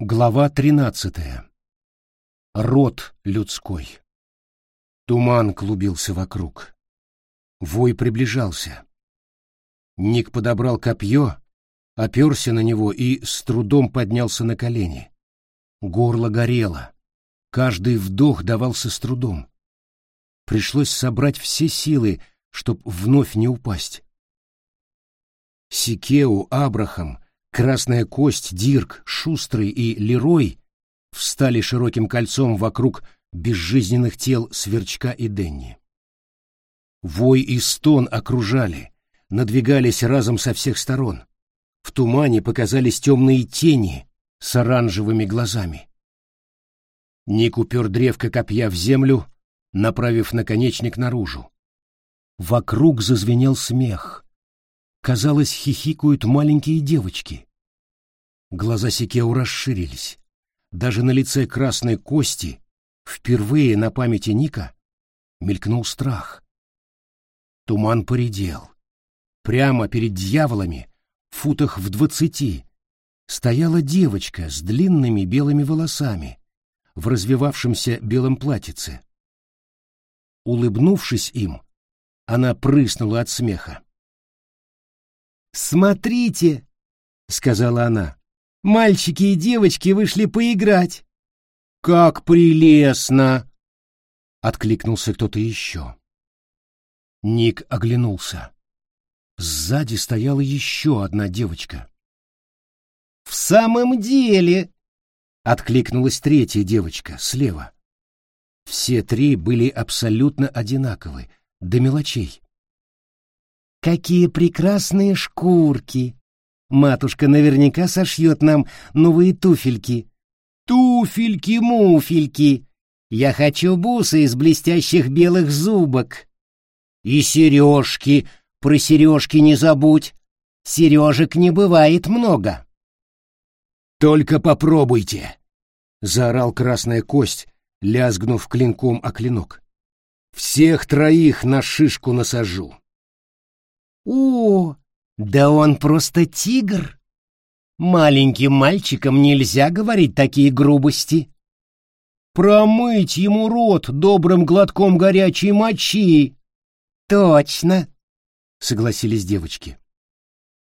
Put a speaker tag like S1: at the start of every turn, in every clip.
S1: Глава тринадцатая. Род людской. Туман клубился вокруг. Вой приближался. Ник подобрал копье, оперся на него и с трудом поднялся на колени. Горло горело. Каждый вдох давался с трудом. Пришлось собрать все силы, чтоб вновь не упасть. Сикеу, Абрахам — Красная кость, Дирк, Шустрый и Лерой встали широким кольцом вокруг безжизненных тел Сверчка и Денни. Вой и стон окружали, надвигались разом со всех сторон. В тумане показались темные тени с оранжевыми глазами. Ник упер древко копья в землю, направив наконечник наружу. Вокруг зазвенел смех — Казалось, хихикают маленькие девочки. Глаза Сикеу расширились. Даже на лице красной кости, впервые на памяти Ника, мелькнул страх. Туман поредел. Прямо перед дьяволами, в футах в двадцати, стояла девочка с длинными белыми волосами, в развивавшемся белом платьице. Улыбнувшись им, она прыснула от смеха.
S2: «Смотрите!» — сказала она. «Мальчики и девочки вышли поиграть».
S1: «Как прелестно!» — откликнулся кто-то еще. Ник оглянулся. Сзади стояла еще одна девочка.
S2: «В самом деле!»
S1: — откликнулась третья девочка, слева. Все три были абсолютно одинаковы, до мелочей.
S2: Какие прекрасные шкурки! Матушка наверняка сошьет нам новые туфельки. Туфельки-муфельки! Я хочу бусы из блестящих белых зубок. И сережки, про сережки не забудь. Сережек не бывает много.
S1: Только попробуйте, заорал красная кость, лязгнув клинком о клинок. Всех троих на шишку насажу.
S2: О, да он просто тигр. Маленьким мальчикам нельзя говорить такие грубости.
S1: Промыть ему рот добрым глотком горячей мочи.
S2: Точно,
S1: согласились девочки.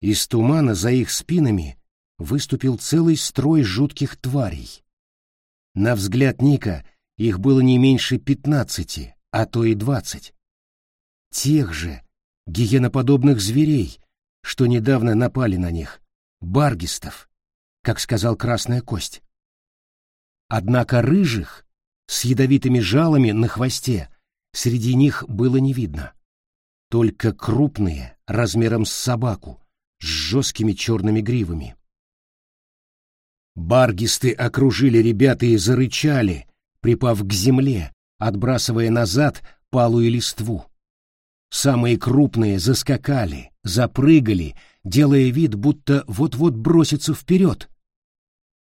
S1: Из тумана за их спинами выступил целый строй жутких тварей. На взгляд Ника их было не меньше пятнадцати, а то и двадцать. Тех же, гиеноподобных зверей, что недавно напали на них, баргистов, как сказал Красная Кость. Однако рыжих, с ядовитыми жалами на хвосте, среди них было не видно. Только крупные, размером с собаку, с жесткими черными гривами. Баргисты окружили ребят и зарычали, припав к земле, отбрасывая назад палую листву. Самые крупные заскакали, запрыгали, делая вид, будто вот-вот бросятся вперед.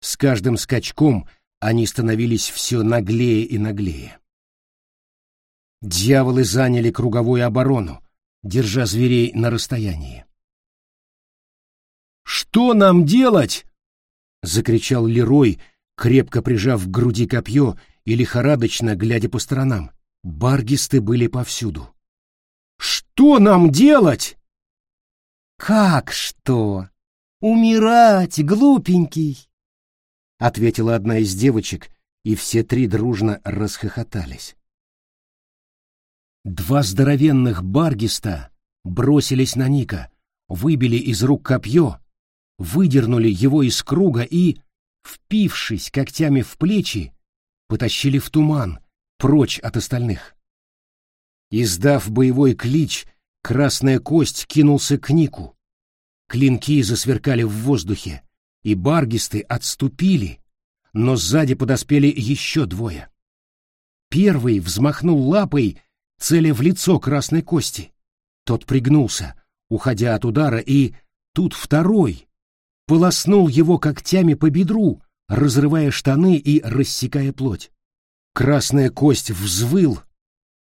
S1: С каждым скачком они становились все наглее и наглее. Дьяволы заняли круговую оборону, держа зверей на расстоянии. «Что нам делать?» — закричал Лерой, крепко прижав к груди копье и лихорадочно глядя по сторонам. Баргисты были повсюду. Что нам делать?
S2: Как что? Умирать, глупенький, ответила одна из девочек, и все три дружно расхохотались.
S1: Два здоровенных баргиста бросились на Ника, выбили из рук копье, выдернули его из круга и, впившись когтями в плечи, потащили в туман, прочь от остальных. Издав боевой клич, красная кость кинулся к Нику. Клинки засверкали в воздухе, и баргисты отступили, но сзади подоспели еще двое. Первый взмахнул лапой, целя в лицо красной кости. Тот пригнулся, уходя от удара, и тут второй полоснул его когтями по бедру, разрывая штаны и рассекая плоть. Красная кость взвыл,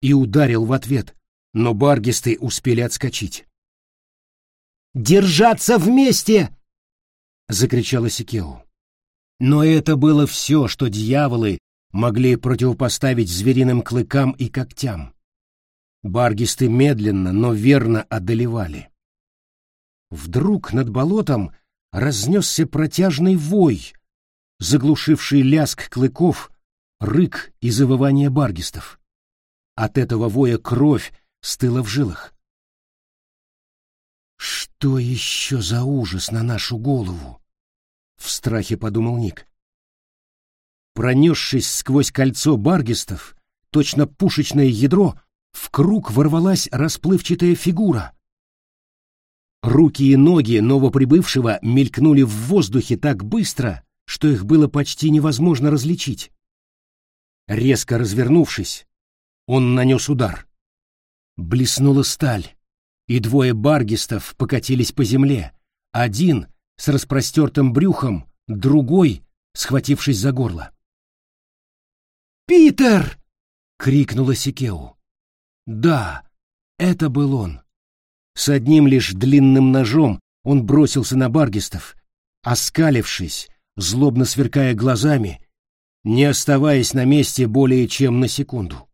S1: и ударил в ответ, но баргисты успели отскочить.
S2: «Держаться вместе!»
S1: — закричала Сикеу. Но это было все, что дьяволы могли противопоставить звериным клыкам и когтям. Баргисты медленно, но верно одолевали. Вдруг над болотом разнесся протяжный вой, заглушивший ляск клыков, рык и завывание баргистов. От этого воя кровь стыла в жилах. «Что еще за ужас на нашу голову?» — в страхе подумал Ник. Пронесшись сквозь кольцо баргистов, точно пушечное ядро, в круг ворвалась расплывчатая фигура. Руки и ноги новоприбывшего мелькнули в воздухе так быстро, что их было почти невозможно различить. Резко развернувшись, он нанес удар. Блеснула сталь, и двое баргистов покатились по земле, один с распростертым брюхом, другой, схватившись за горло. «Питер!» — крикнула Сикеу. Да, это был он. С одним лишь длинным ножом он бросился на баргистов, оскалившись, злобно сверкая глазами, не оставаясь на месте более чем на секунду.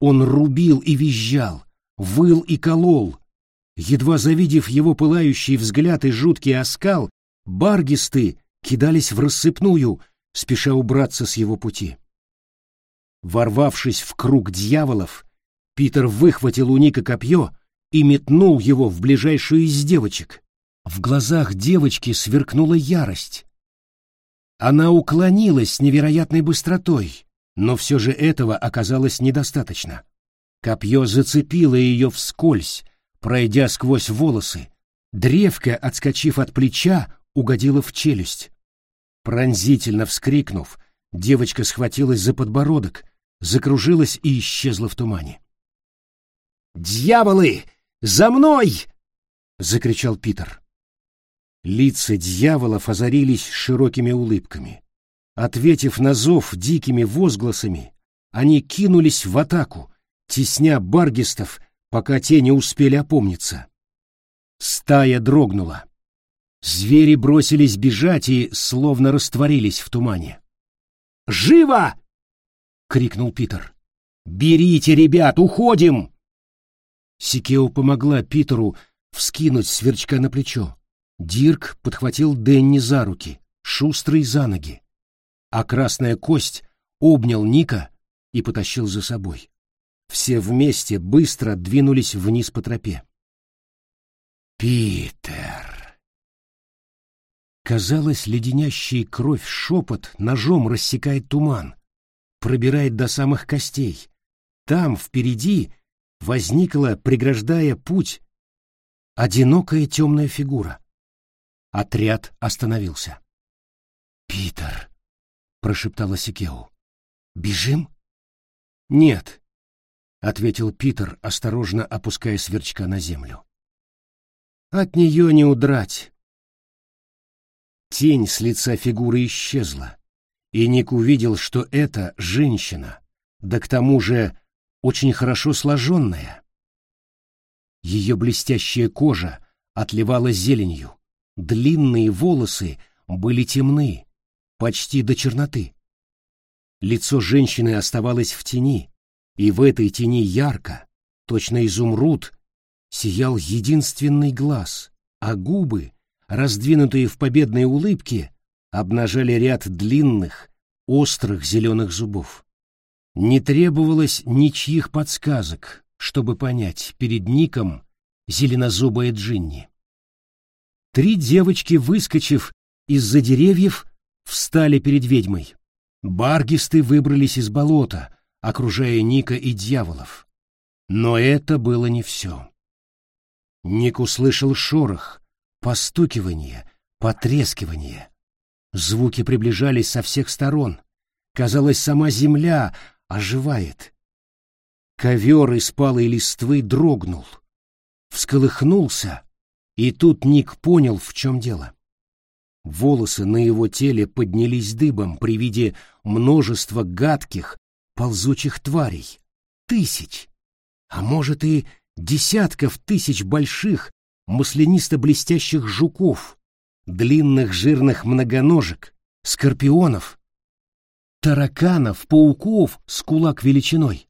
S1: Он рубил и визжал, выл и колол. Едва завидев его пылающий взгляд и жуткий оскал, баргисты кидались в рассыпную, спеша убраться с его пути. Ворвавшись в круг дьяволов, Питер выхватил у Ника копье и метнул его в ближайшую из девочек. В глазах девочки сверкнула ярость. Она уклонилась с невероятной быстротой, но все же этого оказалось недостаточно. Копье зацепило ее вскользь, пройдя сквозь волосы. Древко, отскочив от плеча, угодило в челюсть. Пронзительно вскрикнув, девочка схватилась за подбородок, закружилась и исчезла в тумане. «Дьяволы! За мной!» — закричал Питер. Лица дьяволов озарились широкими улыбками. Ответив на зов дикими возгласами, они кинулись в атаку, тесня баргистов, пока те не успели опомниться. Стая дрогнула. Звери бросились бежать и словно растворились в тумане. «Живо!» — крикнул Питер. «Берите, ребят, уходим!» Сикео помогла Питеру вскинуть сверчка на плечо. Дирк подхватил Денни за руки, шустрый за ноги. А красная кость обнял Ника и потащил за собой. Все вместе быстро двинулись вниз по тропе. «Питер!» Казалось, леденящий кровь шепот ножом рассекает туман, пробирает до самых костей. Там, впереди, возникла, преграждая путь, одинокая темная фигура. Отряд остановился. «Питер», — прошептала Сикеу, — «бежим?» «Нет», — ответил Питер, осторожно опуская сверчка на землю. «От нее не удрать». Тень с лица фигуры исчезла, и Ник увидел, что это женщина, да к тому же очень хорошо сложенная. Ее блестящая кожа отливала зеленью, длинные волосы были темны, почти до черноты. Лицо женщины оставалось в тени, и в этой тени ярко, точно изумруд, сиял единственный глаз, а губы, раздвинутые в победной улыбке, обнажали ряд длинных, острых зеленых зубов. Не требовалось ничьих подсказок, чтобы понять, перед Ником зеленозубая Джинни. Три девочки, выскочив из-за деревьев, встали перед ведьмой. Баргисты выбрались из болота, окружая Ника и дьяволов. Но это было не все. Ник услышал шорох, постукивание, потрескивание. Звуки приближались со всех сторон. Казалось, сама земля оживает. Ковер из палой листвы дрогнул, всколыхнулся, и тут Ник понял, в чем дело. Волосы на его теле поднялись дыбом при виде множества гадких, ползучих тварей. Тысяч, а может и десятков тысяч больших, маслянисто-блестящих жуков, длинных жирных многоножек, скорпионов, тараканов, пауков с кулак величиной.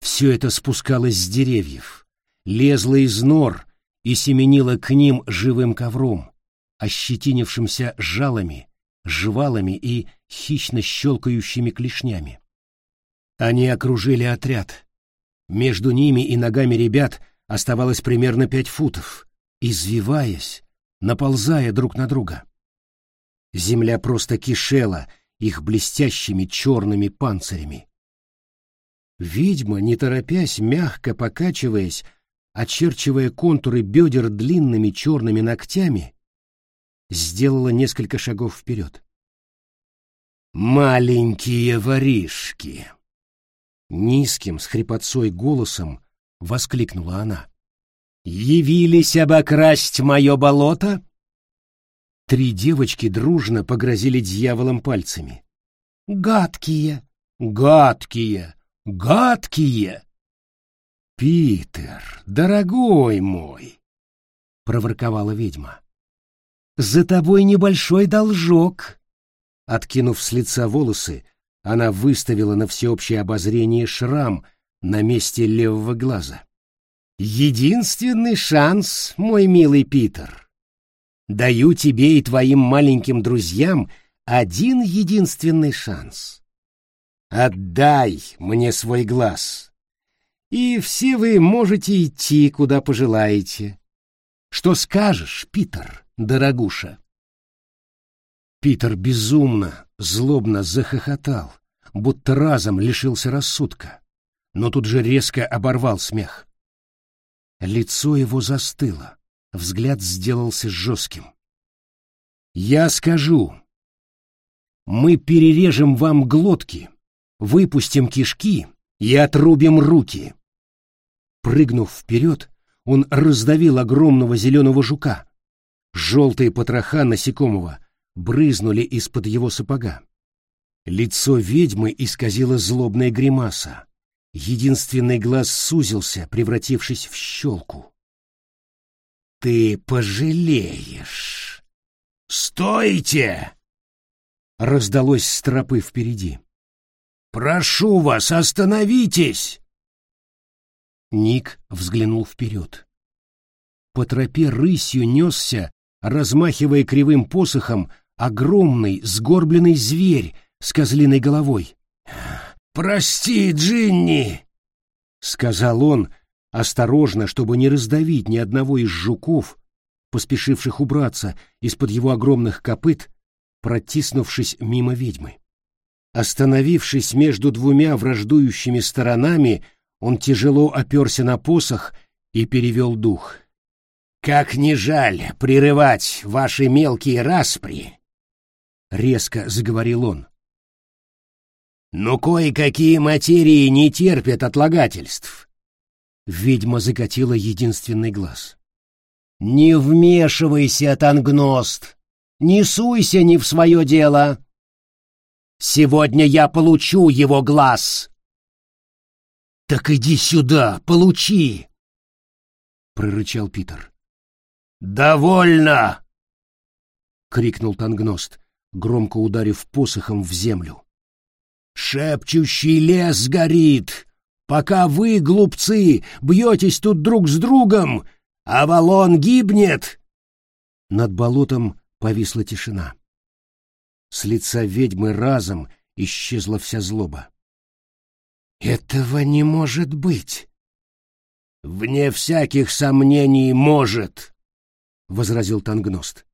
S1: Все это спускалось с деревьев, лезло из нор и семенило к ним живым ковром, ощетинившимся жалами, жвалами и хищно щелкающими клешнями. Они окружили отряд. Между ними и ногами ребят оставалось примерно пять футов, извиваясь, наползая друг на друга. Земля просто кишела их блестящими черными панцирями. Ведьма, не торопясь, мягко покачиваясь, очерчивая контуры бедер длинными черными ногтями, сделала несколько шагов вперед. «Маленькие воришки!» Низким, с хрипотцой голосом воскликнула она. «Явились обокрасть мое болото?» Три девочки дружно погрозили дьяволом пальцами. «Гадкие! Гадкие! Гадкие!» «Питер, дорогой мой!» — проворковала ведьма. «За тобой небольшой должок!» Откинув с лица волосы, она выставила на всеобщее обозрение шрам на месте левого глаза. «Единственный шанс, мой милый Питер. Даю тебе и твоим маленьким друзьям один единственный шанс. Отдай мне свой глаз, и все вы можете идти, куда пожелаете. Что скажешь, Питер, дорогуша?» Питер безумно, злобно захохотал, будто разом лишился рассудка, но тут же резко оборвал смех. Лицо его застыло, взгляд сделался жестким. «Я скажу. Мы перережем вам глотки, выпустим кишки и отрубим руки». Прыгнув вперед, он раздавил огромного зеленого жука. Желтые потроха насекомого брызнули из-под его сапога. Лицо ведьмы исказило злобная гримаса. Единственный глаз сузился, превратившись в щелку. «Ты пожалеешь!» «Стойте!» Раздалось с тропы впереди. «Прошу вас, остановитесь!» Ник взглянул вперед. По тропе рысью несся, размахивая кривым посохом, огромный сгорбленный зверь с козлиной головой. «Прости, Джинни!» — сказал он, осторожно, чтобы не раздавить ни одного из жуков, поспешивших убраться из-под его огромных копыт, протиснувшись мимо ведьмы. Остановившись между двумя враждующими сторонами, он тяжело оперся на посох и перевел дух. «Как не жаль прерывать ваши мелкие распри!» — резко заговорил он. «Но кое-какие материи не терпят отлагательств». Ведьма закатила единственный глаз. «Не вмешивайся, Тангност! Не суйся не в свое дело! Сегодня я получу его глаз!» «Так иди сюда, получи!» — прорычал Питер. «Довольно!» — крикнул Тангност громко ударив посохом в землю. «Шепчущий лес горит! Пока вы, глупцы, бьетесь тут друг с другом, Авалон гибнет!» Над болотом повисла тишина. С лица ведьмы разом исчезла вся злоба. «Этого не может быть!» «Вне всяких сомнений может!» — возразил Тангност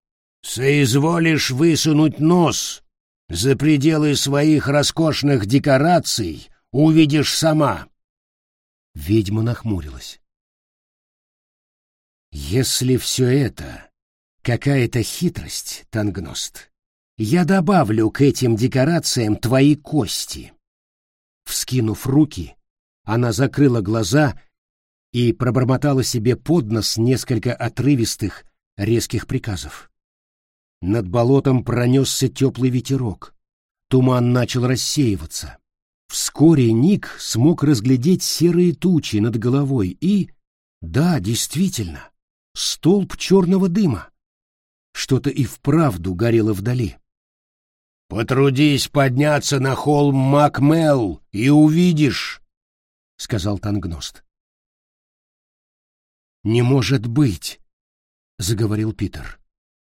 S1: соизволишь высунуть нос за пределы своих роскошных декораций, увидишь сама. Ведьма нахмурилась. Если все это какая-то хитрость, Тангност, я добавлю к этим декорациям твои кости. Вскинув руки, она закрыла глаза и пробормотала себе под нос несколько отрывистых, резких приказов. Над болотом пронесся теплый ветерок. Туман начал рассеиваться. Вскоре Ник смог разглядеть серые тучи над головой и... Да, действительно, столб черного дыма. Что-то и вправду горело вдали. Потрудись подняться на холм Макмел и увидишь, — сказал Тангност.
S2: «Не может быть!» — заговорил Питер.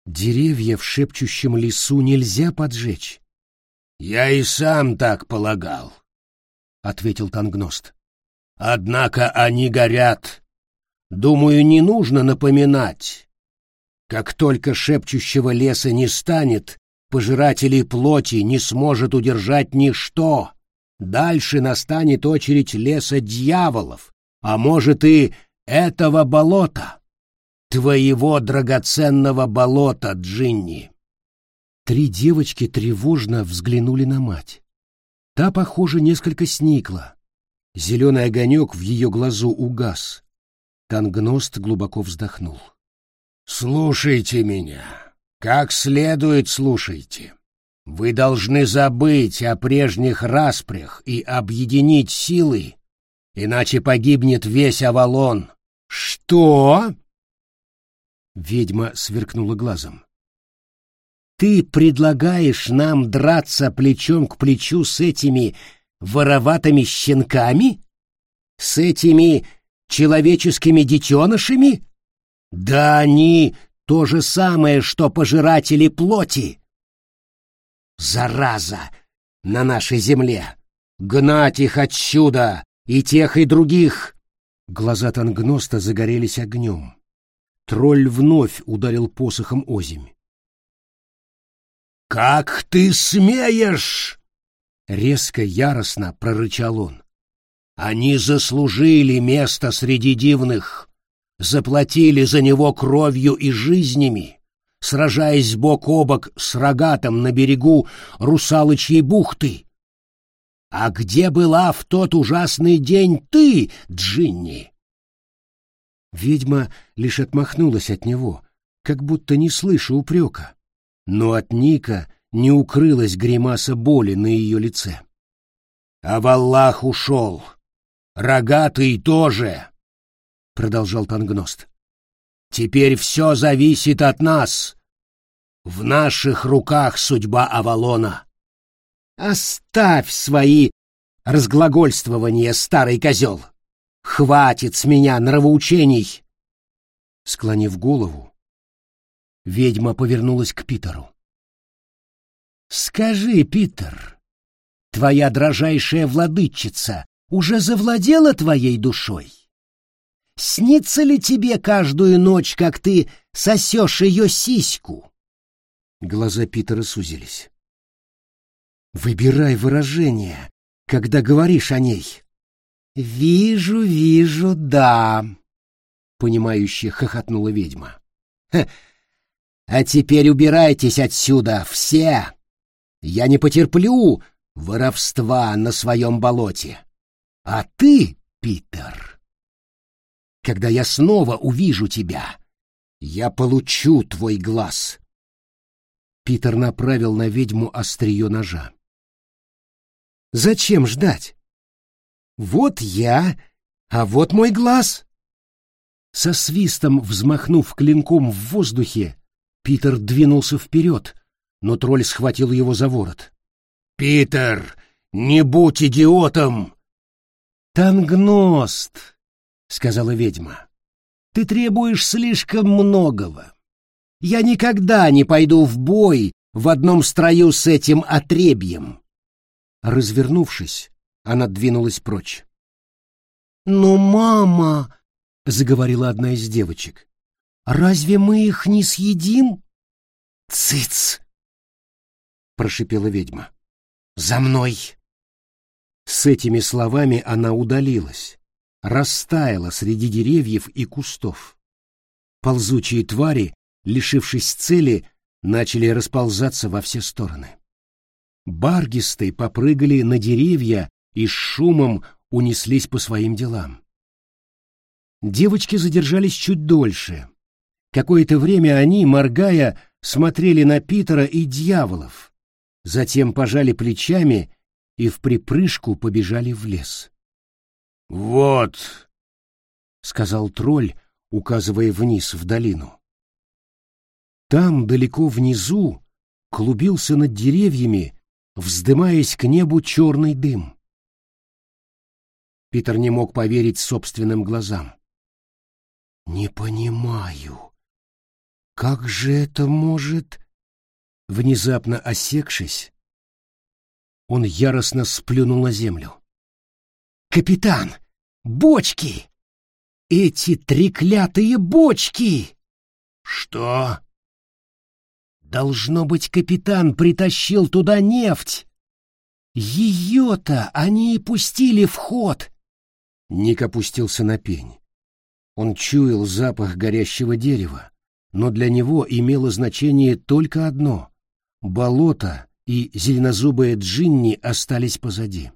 S2: «Деревья в шепчущем лесу нельзя поджечь».
S1: «Я и сам так полагал», — ответил Тангност. «Однако они горят. Думаю, не нужно напоминать. Как только шепчущего леса не станет, пожирателей плоти не сможет удержать ничто. Дальше настанет очередь леса дьяволов, а может и этого болота, твоего драгоценного болота, Джинни.
S2: Три девочки тревожно взглянули на мать. Та, похоже, несколько сникла. Зеленый огонек в ее глазу угас. Тангност глубоко вздохнул.
S1: «Слушайте меня, как следует слушайте. Вы должны забыть о прежних распрях и объединить силы, иначе погибнет весь Авалон.
S2: Что? Ведьма сверкнула глазом. Ты предлагаешь нам драться плечом к плечу с этими вороватыми щенками? С этими человеческими детенышами? Да они то же самое, что пожиратели плоти. Зараза на нашей земле! Гнать их отсюда, и тех, и других! Глаза Тангноста загорелись огнем. Тролль вновь ударил посохом озимь.
S1: «Как ты смеешь!»
S2: — резко, яростно прорычал он.
S1: «Они заслужили место среди дивных, заплатили за него кровью и жизнями, сражаясь бок о бок с рогатом на берегу Русалочьей бухты. А где была в тот ужасный день ты, Джинни?
S2: Ведьма лишь отмахнулась от него, как будто не слыша упрека, но от Ника не укрылась гримаса боли на ее лице.
S1: — А Валлах ушел. Рогатый тоже, — продолжал Тангност. — Теперь все зависит от нас. В наших руках судьба Авалона.
S2: Оставь свои разглагольствования, старый козел. Хватит с меня нравоучений. Склонив голову, ведьма повернулась к Питеру. Скажи, Питер, твоя дрожайшая владычица уже завладела твоей душой? Снится ли тебе каждую ночь, как ты сосешь ее сиську? Глаза Питера сузились. Выбирай выражение, когда говоришь о ней. Вижу, вижу, да, понимающе хохотнула ведьма. А теперь убирайтесь отсюда, все. Я не потерплю воровства на своем болоте. А ты, Питер, когда я снова увижу тебя, я получу твой глаз. Питер направил на ведьму острие ножа. Зачем ждать? Вот я, а вот мой глаз. Со свистом взмахнув клинком в воздухе, Питер двинулся вперед, но тролль схватил его за ворот.
S1: «Питер, не будь идиотом!»
S2: «Тангност!» — сказала ведьма. «Ты требуешь слишком многого. Я никогда не пойду в бой в одном строю с этим отребьем. Развернувшись, она двинулась прочь. «Но, мама!» — заговорила одна из девочек. «Разве мы их не съедим?» «Цыц!» — прошипела ведьма. «За мной!» С этими словами она удалилась, растаяла среди деревьев и кустов. Ползучие твари, лишившись цели, начали расползаться во все стороны. Баргисты попрыгали на деревья и с шумом унеслись по своим делам. Девочки задержались чуть дольше. Какое-то время они, моргая, смотрели на Питера и дьяволов, затем пожали плечами и в припрыжку побежали в лес.
S1: «Вот», —
S2: сказал тролль, указывая вниз в долину. Там, далеко внизу,
S1: клубился над деревьями, вздымаясь к небу черный дым. Питер не мог поверить собственным глазам. «Не понимаю, как же это может...» Внезапно осекшись, он яростно сплюнул на землю. «Капитан! Бочки! Эти треклятые бочки!» «Что?» «Должно быть, капитан притащил туда нефть. Ее-то они и пустили в ход!» Ник опустился на пень. Он чуял запах горящего дерева, но для него имело значение только одно — болото и зеленозубая Джинни остались позади.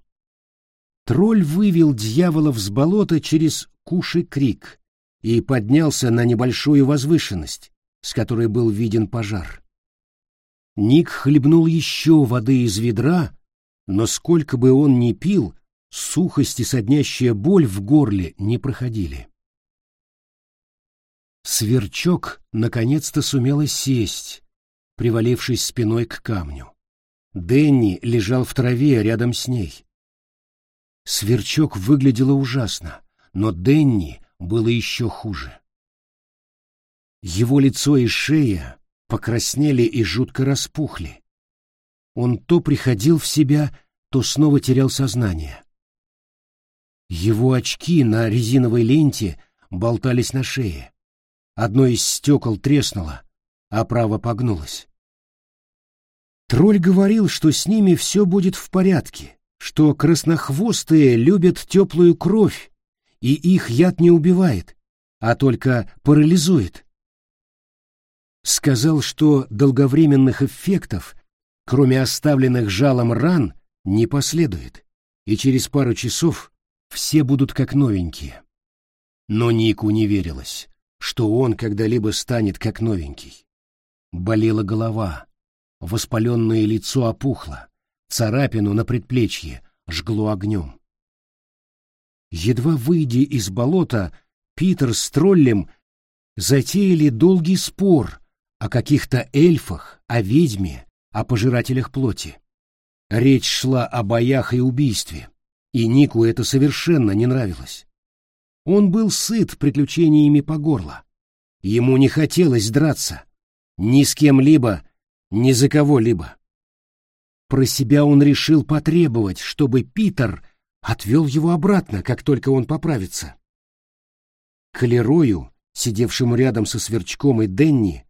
S1: Тролль вывел дьяволов с болота через Куши-Крик и поднялся на небольшую возвышенность, с которой был виден пожар. Ник хлебнул еще воды из ведра, но сколько бы он ни пил, сухость и соднящая боль в горле не проходили. Сверчок наконец-то сумела сесть, привалившись спиной к камню. Дэнни лежал в траве рядом с ней. Сверчок выглядела ужасно, но Дэнни было еще хуже. Его лицо и шея покраснели и жутко распухли. Он то приходил в себя, то снова терял сознание. Его очки на резиновой ленте болтались на шее. Одно из стекол треснуло, а право погнулось. Тролль говорил, что с ними все будет в порядке, что краснохвостые любят теплую кровь, и их яд не убивает, а только парализует. Сказал, что долговременных эффектов, кроме оставленных жалом ран, не последует, и через пару часов все будут как новенькие. Но Нику не верилось, что он когда-либо станет как новенький. Болела голова, Воспаленное лицо опухло, царапину на предплечье жгло огнем. Едва выйдя из болота, Питер с троллем затеяли долгий спор о каких-то эльфах, о ведьме, о пожирателях плоти. Речь шла о боях и убийстве, и Нику это совершенно не нравилось. Он был сыт приключениями по горло. Ему не хотелось драться ни с кем-либо, ни за кого-либо. Про себя он решил потребовать, чтобы Питер отвел его обратно, как только он поправится. К Лерою, сидевшему рядом со Сверчком и Денни,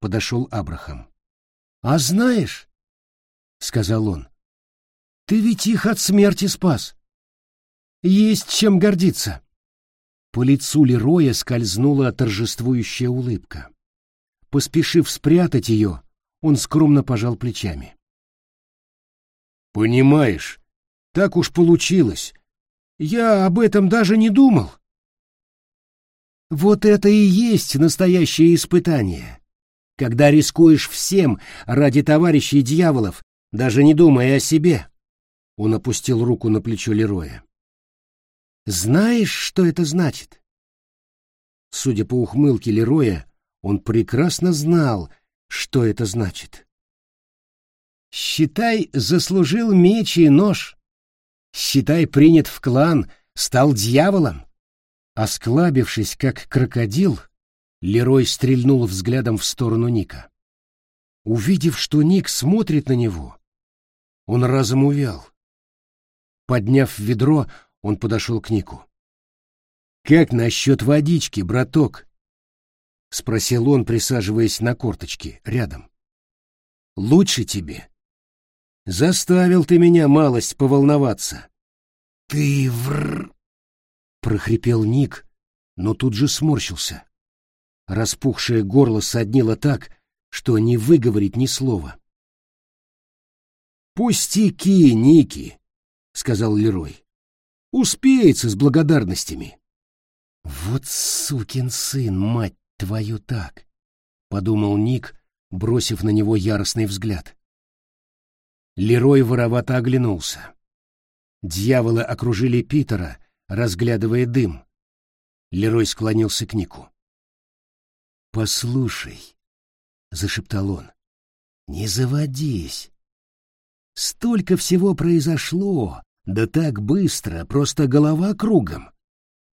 S1: подошел Абрахам. — А знаешь, — сказал он, — ты ведь их от смерти спас. Есть чем гордиться. По лицу Лероя скользнула торжествующая улыбка. Поспешив спрятать ее, он скромно пожал плечами. «Понимаешь, так уж получилось. Я об этом даже не думал». Вот это и есть настоящее испытание, когда рискуешь всем ради товарищей дьяволов, даже не думая о себе. Он опустил руку на плечо Лероя. Знаешь, что это значит? Судя по ухмылке Лероя, он прекрасно знал, что это значит. Считай, заслужил меч и нож. Считай, принят в клан, стал дьяволом. Осклабившись, как крокодил, Лерой стрельнул взглядом в сторону Ника. Увидев, что Ник смотрит на него, он разом увял. Подняв ведро, он подошел к Нику. «Как насчет водички, браток?» — спросил он, присаживаясь на корточки рядом. «Лучше тебе. Заставил ты меня малость поволноваться». «Ты вр...» — прохрипел Ник, но тут же сморщился. Распухшее горло соднило так, что не выговорить ни слова. «Пустяки, Ники», — сказал Лерой. «Успеется с благодарностями». «Вот сукин сын, мать твою так, подумал Ник, бросив на него яростный взгляд. Лерой воровато оглянулся. Дьяволы окружили Питера, разглядывая дым. Лерой склонился к Нику. «Послушай», — зашептал он,
S2: Не заводись. Столько всего произошло, да так быстро, просто голова кругом.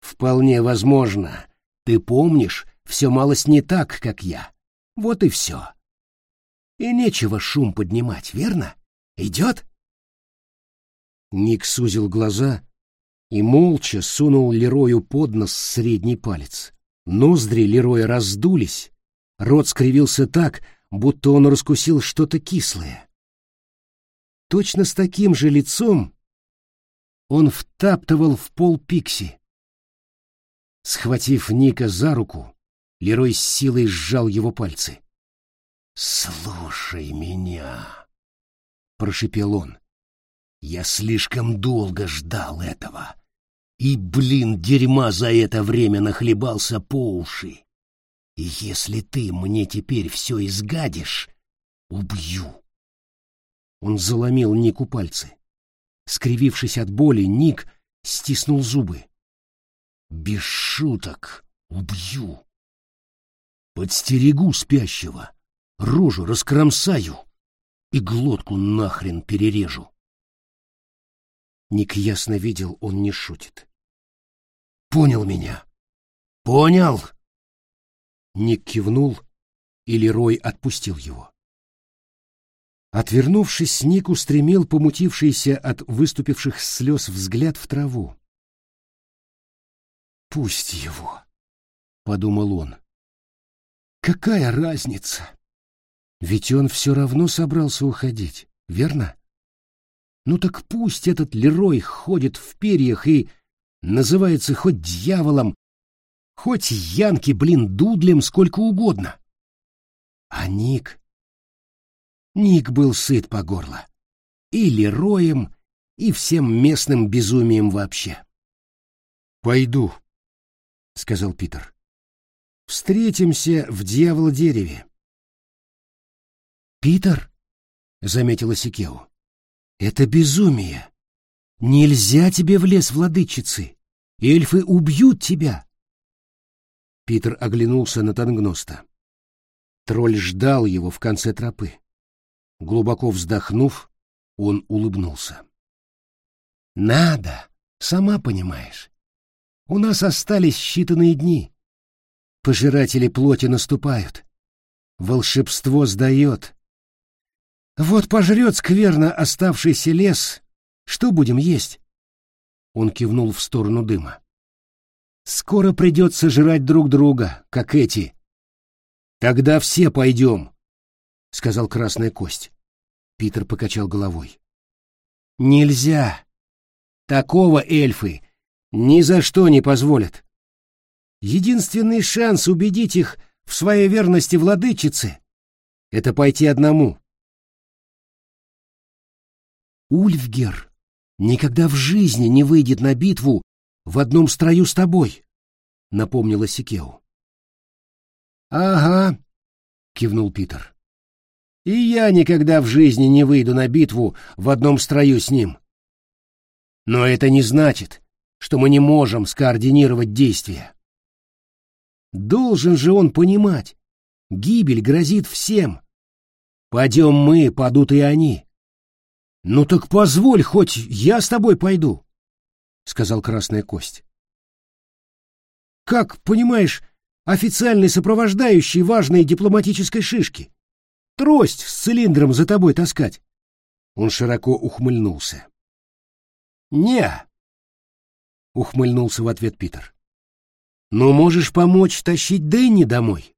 S2: Вполне возможно, ты помнишь, все малость не так, как я. Вот и все. И нечего шум поднимать, верно? Идет? Ник сузил глаза и молча сунул Лерою под нос средний палец. Ноздри Лероя раздулись, рот скривился так, будто он раскусил что-то кислое. Точно с таким же лицом он втаптывал в пол Пикси. Схватив Ника за руку, Лерой с силой сжал его пальцы. «Слушай меня!» — прошепел он. «Я слишком долго ждал этого, и, блин, дерьма за это время нахлебался по уши. Если ты мне теперь все изгадишь, убью!» Он заломил Нику пальцы. Скривившись от боли, Ник стиснул зубы. «Без шуток убью!» Подстерегу спящего, рожу раскромсаю и глотку нахрен перережу. Ник ясно видел, он не шутит. Понял меня? Понял? Ник кивнул, и Лерой отпустил его. Отвернувшись, Ник устремил помутившийся от выступивших слез взгляд в траву. «Пусть его», — подумал он. Какая разница? Ведь он все равно собрался уходить, верно? Ну так пусть этот Лерой ходит в перьях и называется хоть дьяволом, хоть Янки, блин, дудлем, сколько угодно. А Ник? Ник был сыт по горло. И Лероем, и всем местным безумием вообще. «Пойду», — сказал Питер. Встретимся в дьявол-дереве. Питер, заметила Сикео, это безумие. Нельзя тебе в лес владычицы. Эльфы убьют тебя. Питер оглянулся на Тангноста. Тролль ждал его в конце тропы. Глубоко вздохнув, он улыбнулся. «Надо, сама понимаешь. У нас остались считанные дни. Пожиратели плоти наступают. Волшебство сдает. Вот пожрет скверно оставшийся лес. Что будем есть? Он кивнул в сторону дыма. Скоро придется жрать друг друга, как эти. Тогда все пойдем, — сказал Красная Кость. Питер покачал головой. Нельзя. Такого эльфы ни за что не позволят. Единственный шанс убедить их в своей верности владычице — это пойти одному. Ульфгер никогда в жизни не выйдет на битву в одном строю с тобой, — напомнила Сикеу. — Ага, — кивнул Питер. — И я никогда в жизни не выйду на битву в одном строю с ним. Но это не значит, что мы не можем скоординировать действия. Должен же он понимать. Гибель грозит всем. Пойдем мы, падут и они. Ну так позволь, хоть я с тобой пойду, — сказал Красная Кость. Как, понимаешь, официальный сопровождающий важной дипломатической шишки. Трость с цилиндром за тобой таскать. Он широко ухмыльнулся. «Не!» — ухмыльнулся в ответ Питер. Но можешь помочь тащить Дэнни домой.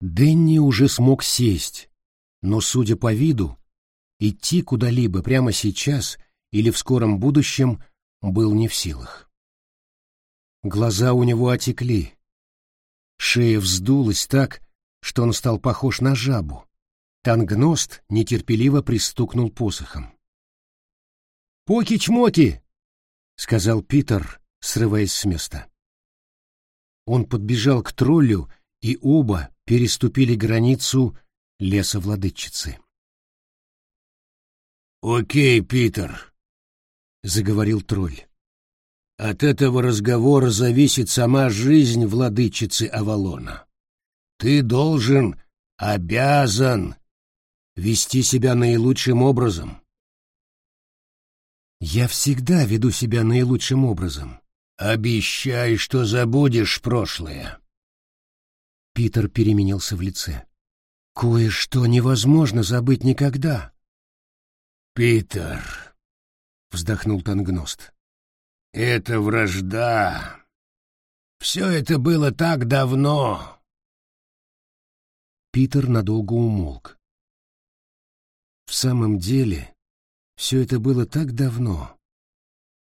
S2: Дэнни уже смог сесть, но, судя по виду, идти куда-либо прямо сейчас или в скором будущем был не в силах. Глаза у него отекли. Шея вздулась так, что он стал похож на жабу. Тангност нетерпеливо пристукнул посохом. «Поки-чмоки!» — сказал Питер, срываясь с места. Он подбежал к троллю, и оба переступили границу леса владычицы. «Окей, Питер», — заговорил тролль. «От этого разговора зависит сама жизнь владычицы Авалона. Ты должен, обязан
S1: вести себя наилучшим образом.
S2: Я всегда веду себя наилучшим образом.
S1: Обещай, что забудешь прошлое.
S2: Питер переменился в лице. Кое-что невозможно забыть никогда.
S1: Питер, вздохнул Тангност. Это вражда. Все это было так давно.
S2: Питер надолго умолк. В самом деле, все это было так давно.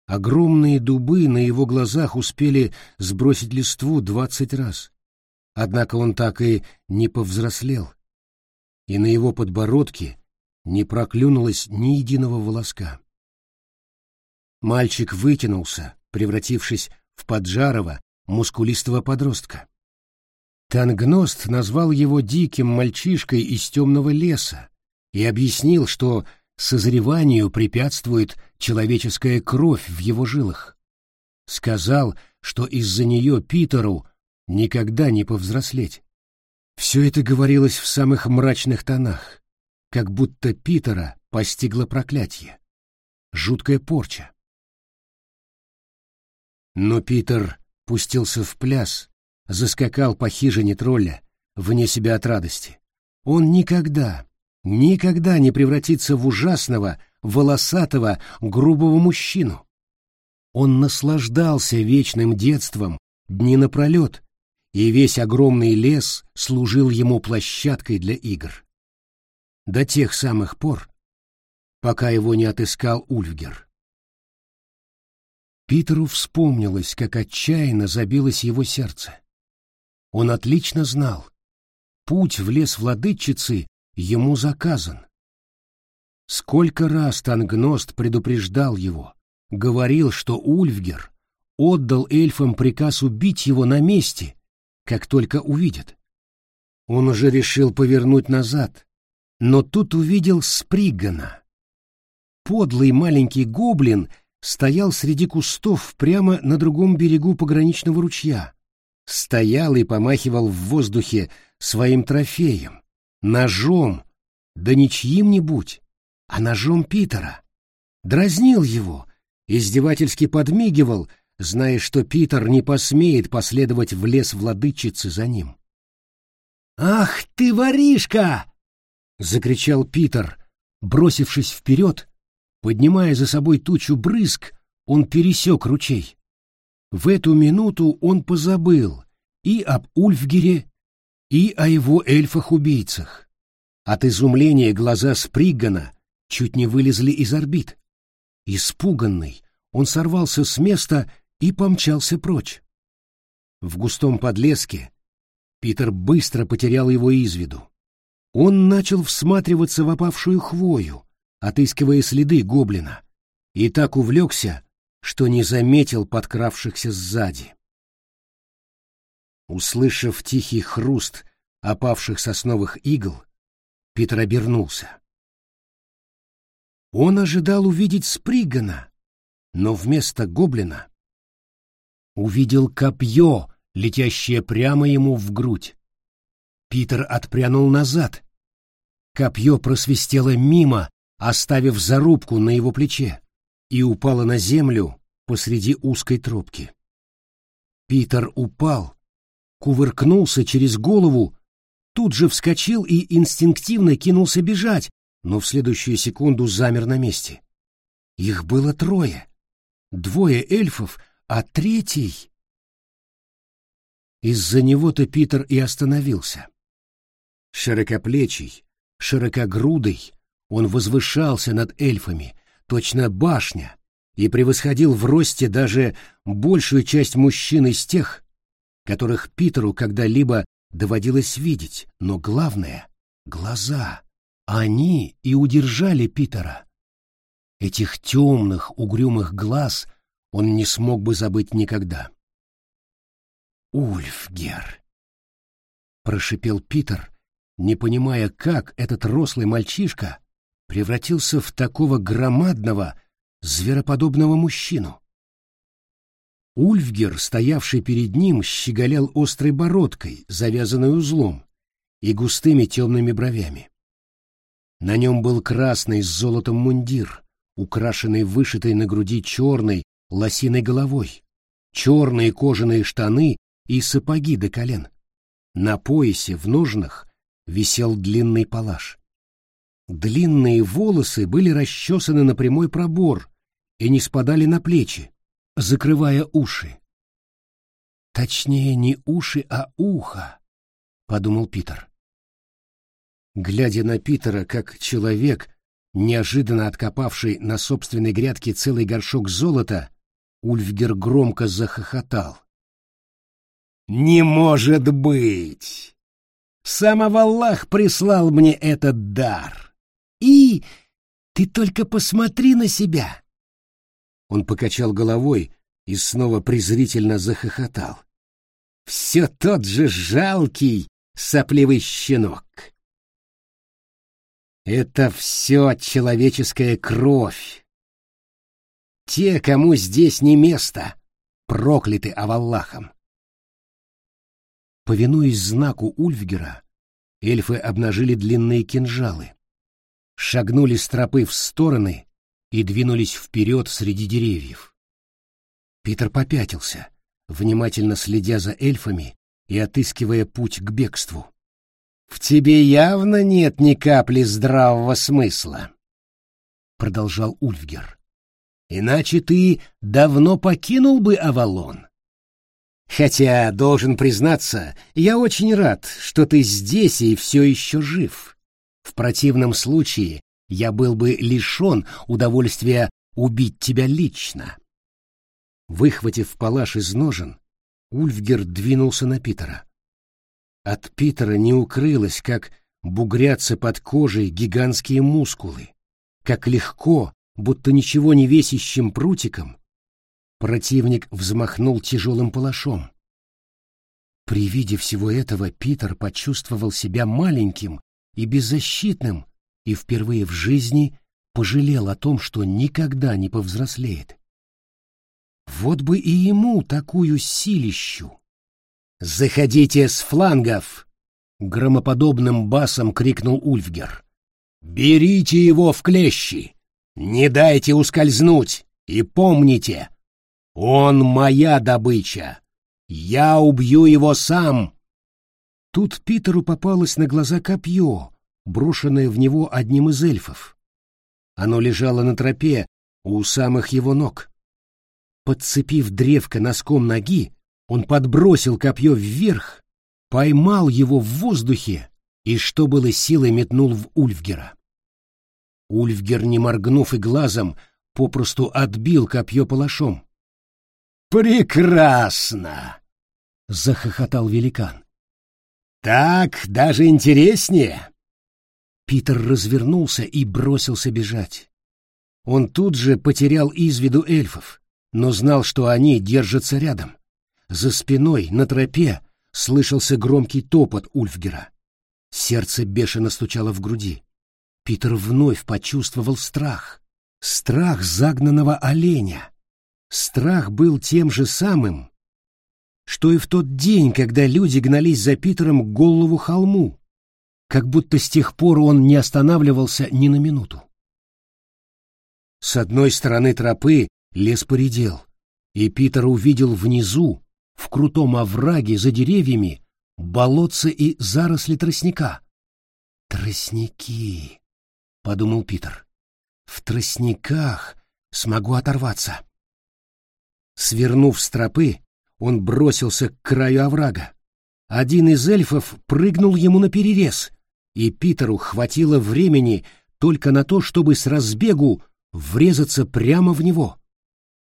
S2: Огромные дубы на его глазах успели сбросить листву двадцать раз. Однако он так и не повзрослел, и на его подбородке не проклюнулось ни единого волоска. Мальчик вытянулся, превратившись в поджарого, мускулистого подростка. Тангност назвал его диким мальчишкой из темного леса и объяснил, что созреванию препятствует человеческая кровь в его жилах. Сказал, что из-за нее Питеру никогда не повзрослеть. Все это говорилось в самых мрачных тонах, как будто Питера постигло проклятие. Жуткая порча. Но Питер пустился в пляс, заскакал по хижине тролля, вне себя от радости. Он никогда, никогда не превратится в ужасного, волосатого, грубого мужчину. Он наслаждался вечным детством дни напролет, и весь огромный лес служил ему площадкой для игр. До тех самых пор, пока его не отыскал Ульфгер. Питеру вспомнилось, как отчаянно забилось его сердце. Он отлично знал, путь в лес владычицы ему заказан. Сколько раз Тангност предупреждал его, говорил, что Ульфгер отдал эльфам приказ убить его на месте, как только увидят. Он уже решил повернуть назад, но тут увидел Спригана. Подлый маленький гоблин стоял среди кустов прямо на другом берегу пограничного ручья. Стоял и помахивал в воздухе своим трофеем, ножом, да не чьим-нибудь, а ножом Питера. Дразнил его, издевательски подмигивал, зная, что Питер не посмеет последовать в лес владычицы за ним. «Ах ты, воришка!» — закричал Питер, бросившись вперед Поднимая за собой тучу брызг, он пересек ручей. В эту минуту он позабыл и об Ульфгере, и о его эльфах-убийцах. От изумления глаза Сприггана чуть не вылезли из орбит. Испуганный, он сорвался с места и помчался прочь. В густом подлеске Питер быстро потерял его из виду. Он начал всматриваться в опавшую хвою, отыскивая следы гоблина, и так увлекся, что не заметил подкравшихся сзади. Услышав тихий хруст опавших сосновых игл, Питер обернулся. Он ожидал увидеть Спригана, но вместо гоблина увидел копье, летящее прямо ему в грудь. Питер отпрянул назад. Копье просвистело мимо, оставив зарубку на его плече, и упала на землю посреди узкой тропки. Питер упал, кувыркнулся через голову, тут же вскочил и инстинктивно кинулся бежать, но в следующую секунду замер на месте. Их было трое. Двое эльфов, а третий... Из-за него-то Питер и остановился. Широкоплечий, широкогрудый, он возвышался над эльфами, точно башня, и превосходил в росте даже большую часть мужчин из тех, которых Питеру когда-либо доводилось видеть, но главное — глаза. Они и удержали Питера. Этих темных, угрюмых глаз он не смог бы забыть никогда. «Ульфгер!» — прошипел Питер, не понимая, как этот рослый мальчишка превратился в такого громадного, звероподобного мужчину. Ульфгер, стоявший перед ним, щеголял острой бородкой, завязанной узлом, и густыми темными бровями.
S1: На нем был красный с золотом мундир, украшенный вышитой на груди черной лосиной головой, черные кожаные штаны и сапоги до колен. На поясе в ножнах висел длинный палаш. Длинные волосы были расчесаны на прямой пробор и не спадали на плечи, закрывая уши. Точнее, не уши, а ухо, — подумал Питер. Глядя на Питера, как человек, неожиданно откопавший на собственной грядке целый горшок золота, Ульфгер громко захохотал. «Не может быть! Сам Аллах прислал мне этот дар! И ты только посмотри на себя!» Он покачал головой и снова презрительно захохотал. «Все тот же жалкий, сопливый щенок!» Это все человеческая кровь. Те, кому здесь не место, прокляты Аваллахом. Повинуясь знаку Ульфгера, эльфы обнажили длинные кинжалы, шагнули с тропы в стороны и двинулись вперед среди деревьев. Питер попятился, внимательно следя за эльфами и отыскивая путь к бегству. «В тебе явно нет ни капли здравого смысла», — продолжал Ульфгер. «Иначе ты давно покинул бы Авалон. Хотя, должен признаться, я очень рад, что ты здесь и все еще жив. В противном случае я был бы лишен удовольствия убить тебя лично». Выхватив палаш из ножен, Ульфгер двинулся на Питера. От Питера не укрылось, как бугрятся под кожей гигантские мускулы, как легко, будто ничего не весящим прутиком, противник взмахнул тяжелым палашом. При виде всего этого Питер почувствовал себя маленьким и беззащитным и впервые в жизни пожалел о том, что никогда не повзрослеет. Вот бы и ему такую силищу! «Заходите с флангов!» — громоподобным басом крикнул Ульфгер. «Берите его в клещи! Не дайте ускользнуть! И помните, он моя добыча! Я убью его сам!» Тут Питеру попалось на глаза копье, брошенное в него одним из эльфов. Оно лежало на тропе у самых его ног. Подцепив древко носком ноги, он подбросил копье вверх, поймал его в воздухе и, что было силой, метнул в Ульфгера. Ульфгер, не моргнув и глазом, попросту отбил копье палашом. «Прекрасно!» — захохотал великан. «Так даже интереснее!» Питер развернулся и бросился бежать. Он тут же потерял из виду эльфов, но знал, что они держатся рядом. За спиной, на тропе, слышался громкий топот Ульфгера. Сердце бешено стучало в груди. Питер вновь почувствовал страх. Страх загнанного оленя. Страх был тем же самым, что и в тот день, когда люди гнались за Питером к голову холму, как будто с тех пор он не останавливался ни на минуту. С одной стороны тропы лес поредел, и Питер увидел внизу, в крутом овраге за деревьями болотца и заросли тростника. «Тростники», — подумал Питер, — «в тростниках смогу оторваться». Свернув с тропы, он бросился к краю оврага. Один из эльфов прыгнул ему на перерез, и Питеру хватило времени только на то, чтобы с разбегу врезаться прямо в него.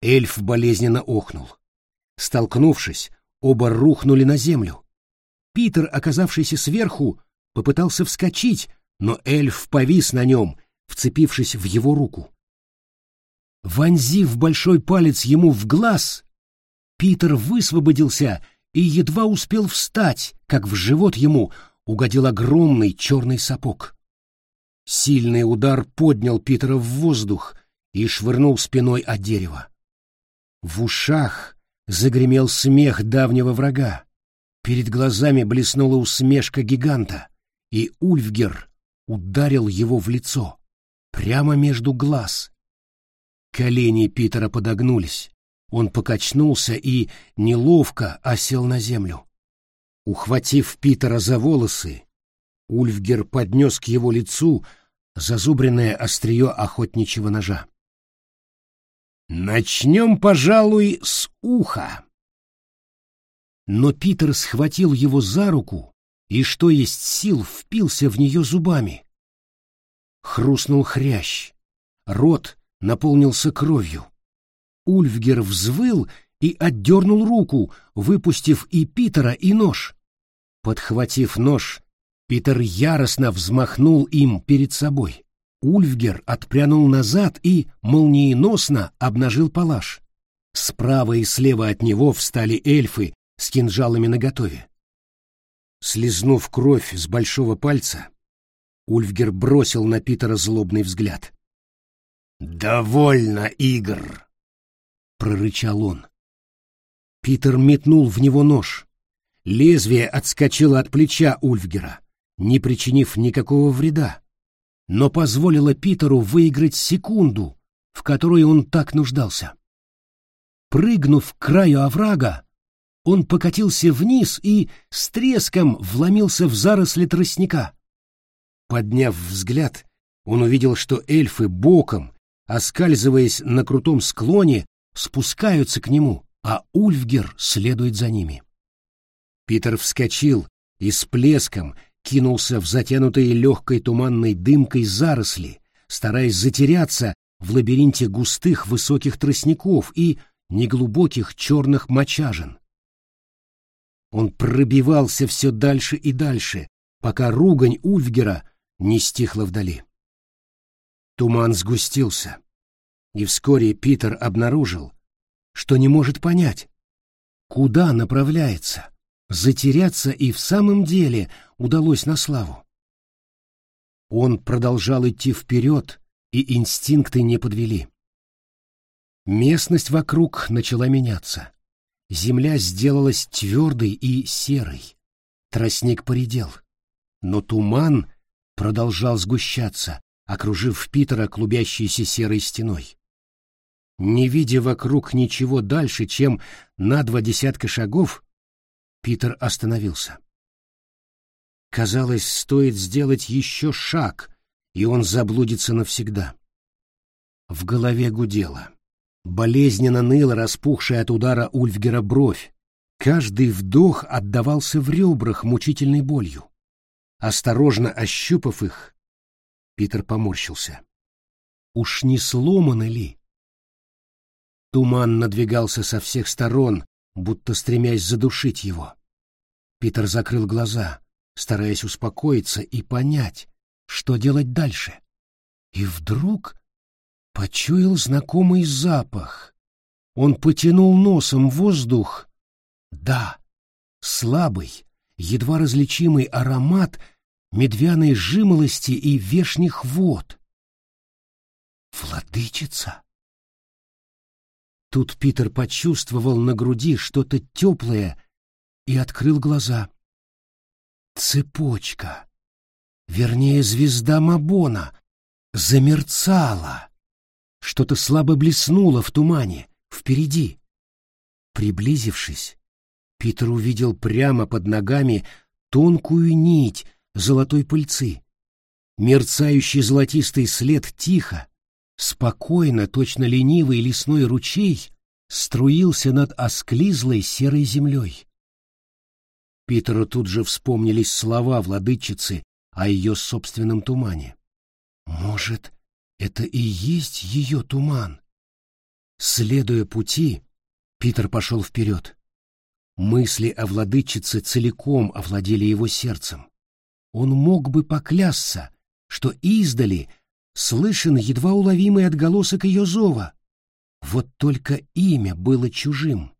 S1: Эльф болезненно охнул. Столкнувшись, оба рухнули на землю. Питер, оказавшийся сверху, попытался вскочить, но эльф повис на нем, вцепившись в его руку. Вонзив большой палец ему в глаз, Питер высвободился и едва успел встать, как в живот ему угодил огромный черный сапог. Сильный удар поднял Питера в воздух и швырнул спиной от дерева. В ушах загремел смех давнего врага. Перед глазами блеснула усмешка гиганта, и Ульфгер ударил его в лицо, прямо между глаз. Колени Питера подогнулись. Он покачнулся и неловко осел на землю. Ухватив Питера за волосы, Ульфгер поднес к его лицу зазубренное острие охотничьего ножа. «Начнем, пожалуй, с уха». Но Питер схватил его за руку и, что есть сил, впился в нее зубами. Хрустнул хрящ. Рот наполнился кровью. Ульфгер взвыл и отдернул руку, выпустив и Питера, и нож. Подхватив нож, Питер яростно взмахнул им перед собой. Ульфгер отпрянул назад и молниеносно обнажил палаш. Справа и слева от него встали эльфы с кинжалами наготове. Слизнув кровь с большого пальца, Ульфгер бросил на Питера злобный взгляд. «Довольно игр!» — прорычал он. Питер метнул в него нож. Лезвие отскочило от плеча Ульфгера, не причинив никакого вреда, но позволило Питеру выиграть секунду, в которой он так нуждался. Прыгнув к краю оврага, он покатился вниз и с треском вломился в заросли тростника. Подняв взгляд, он увидел, что эльфы боком, оскальзываясь на крутом склоне, спускаются к нему, а Ульфгер следует за ними. Питер вскочил и с плеском кинулся в затянутые легкой туманной дымкой заросли, стараясь затеряться в лабиринте густых высоких тростников и неглубоких черных мочажин. Он пробивался все дальше и дальше, пока ругань Ульфгера не стихла вдали. Туман сгустился, и вскоре Питер обнаружил, что не может понять, куда направляется. Затеряться и в самом деле удалось на славу. Он продолжал идти вперед, и инстинкты не подвели. Местность вокруг начала меняться. Земля сделалась твердой и серой. Тростник поредел. Но туман продолжал сгущаться, окружив Питера клубящейся серой стеной. Не видя вокруг ничего дальше, чем на два десятка шагов, Питер остановился. Казалось, стоит сделать еще шаг, и он заблудится навсегда. В голове гудело. Болезненно ныла распухшая от удара Ульфгера бровь. Каждый вдох отдавался в ребрах мучительной болью. Осторожно ощупав их, Питер поморщился. Уж не сломаны ли? Туман надвигался со всех сторон, будто стремясь задушить его. Питер закрыл глаза, стараясь успокоиться и понять, что делать дальше. И вдруг почуял знакомый запах. Он потянул носом воздух. Да, слабый, едва различимый аромат медвяной жимолости и вешних вод. Владычица! Тут Питер почувствовал на груди что-то теплое и открыл глаза. Цепочка, вернее, звезда Мабона, замерцала. Что-то слабо блеснуло в тумане, впереди. Приблизившись, Питер увидел прямо под ногами тонкую нить золотой пыльцы. Мерцающий золотистый след тихо, спокойно, точно ленивый лесной ручей струился над осклизлой серой землей. Питеру тут же вспомнились слова владычицы о ее собственном тумане. Может, это и есть ее туман? Следуя пути, Питер пошел вперед. Мысли о владычице целиком овладели его сердцем. Он мог бы поклясться, что издали слышен едва уловимый отголосок ее зова. Вот только имя было чужим.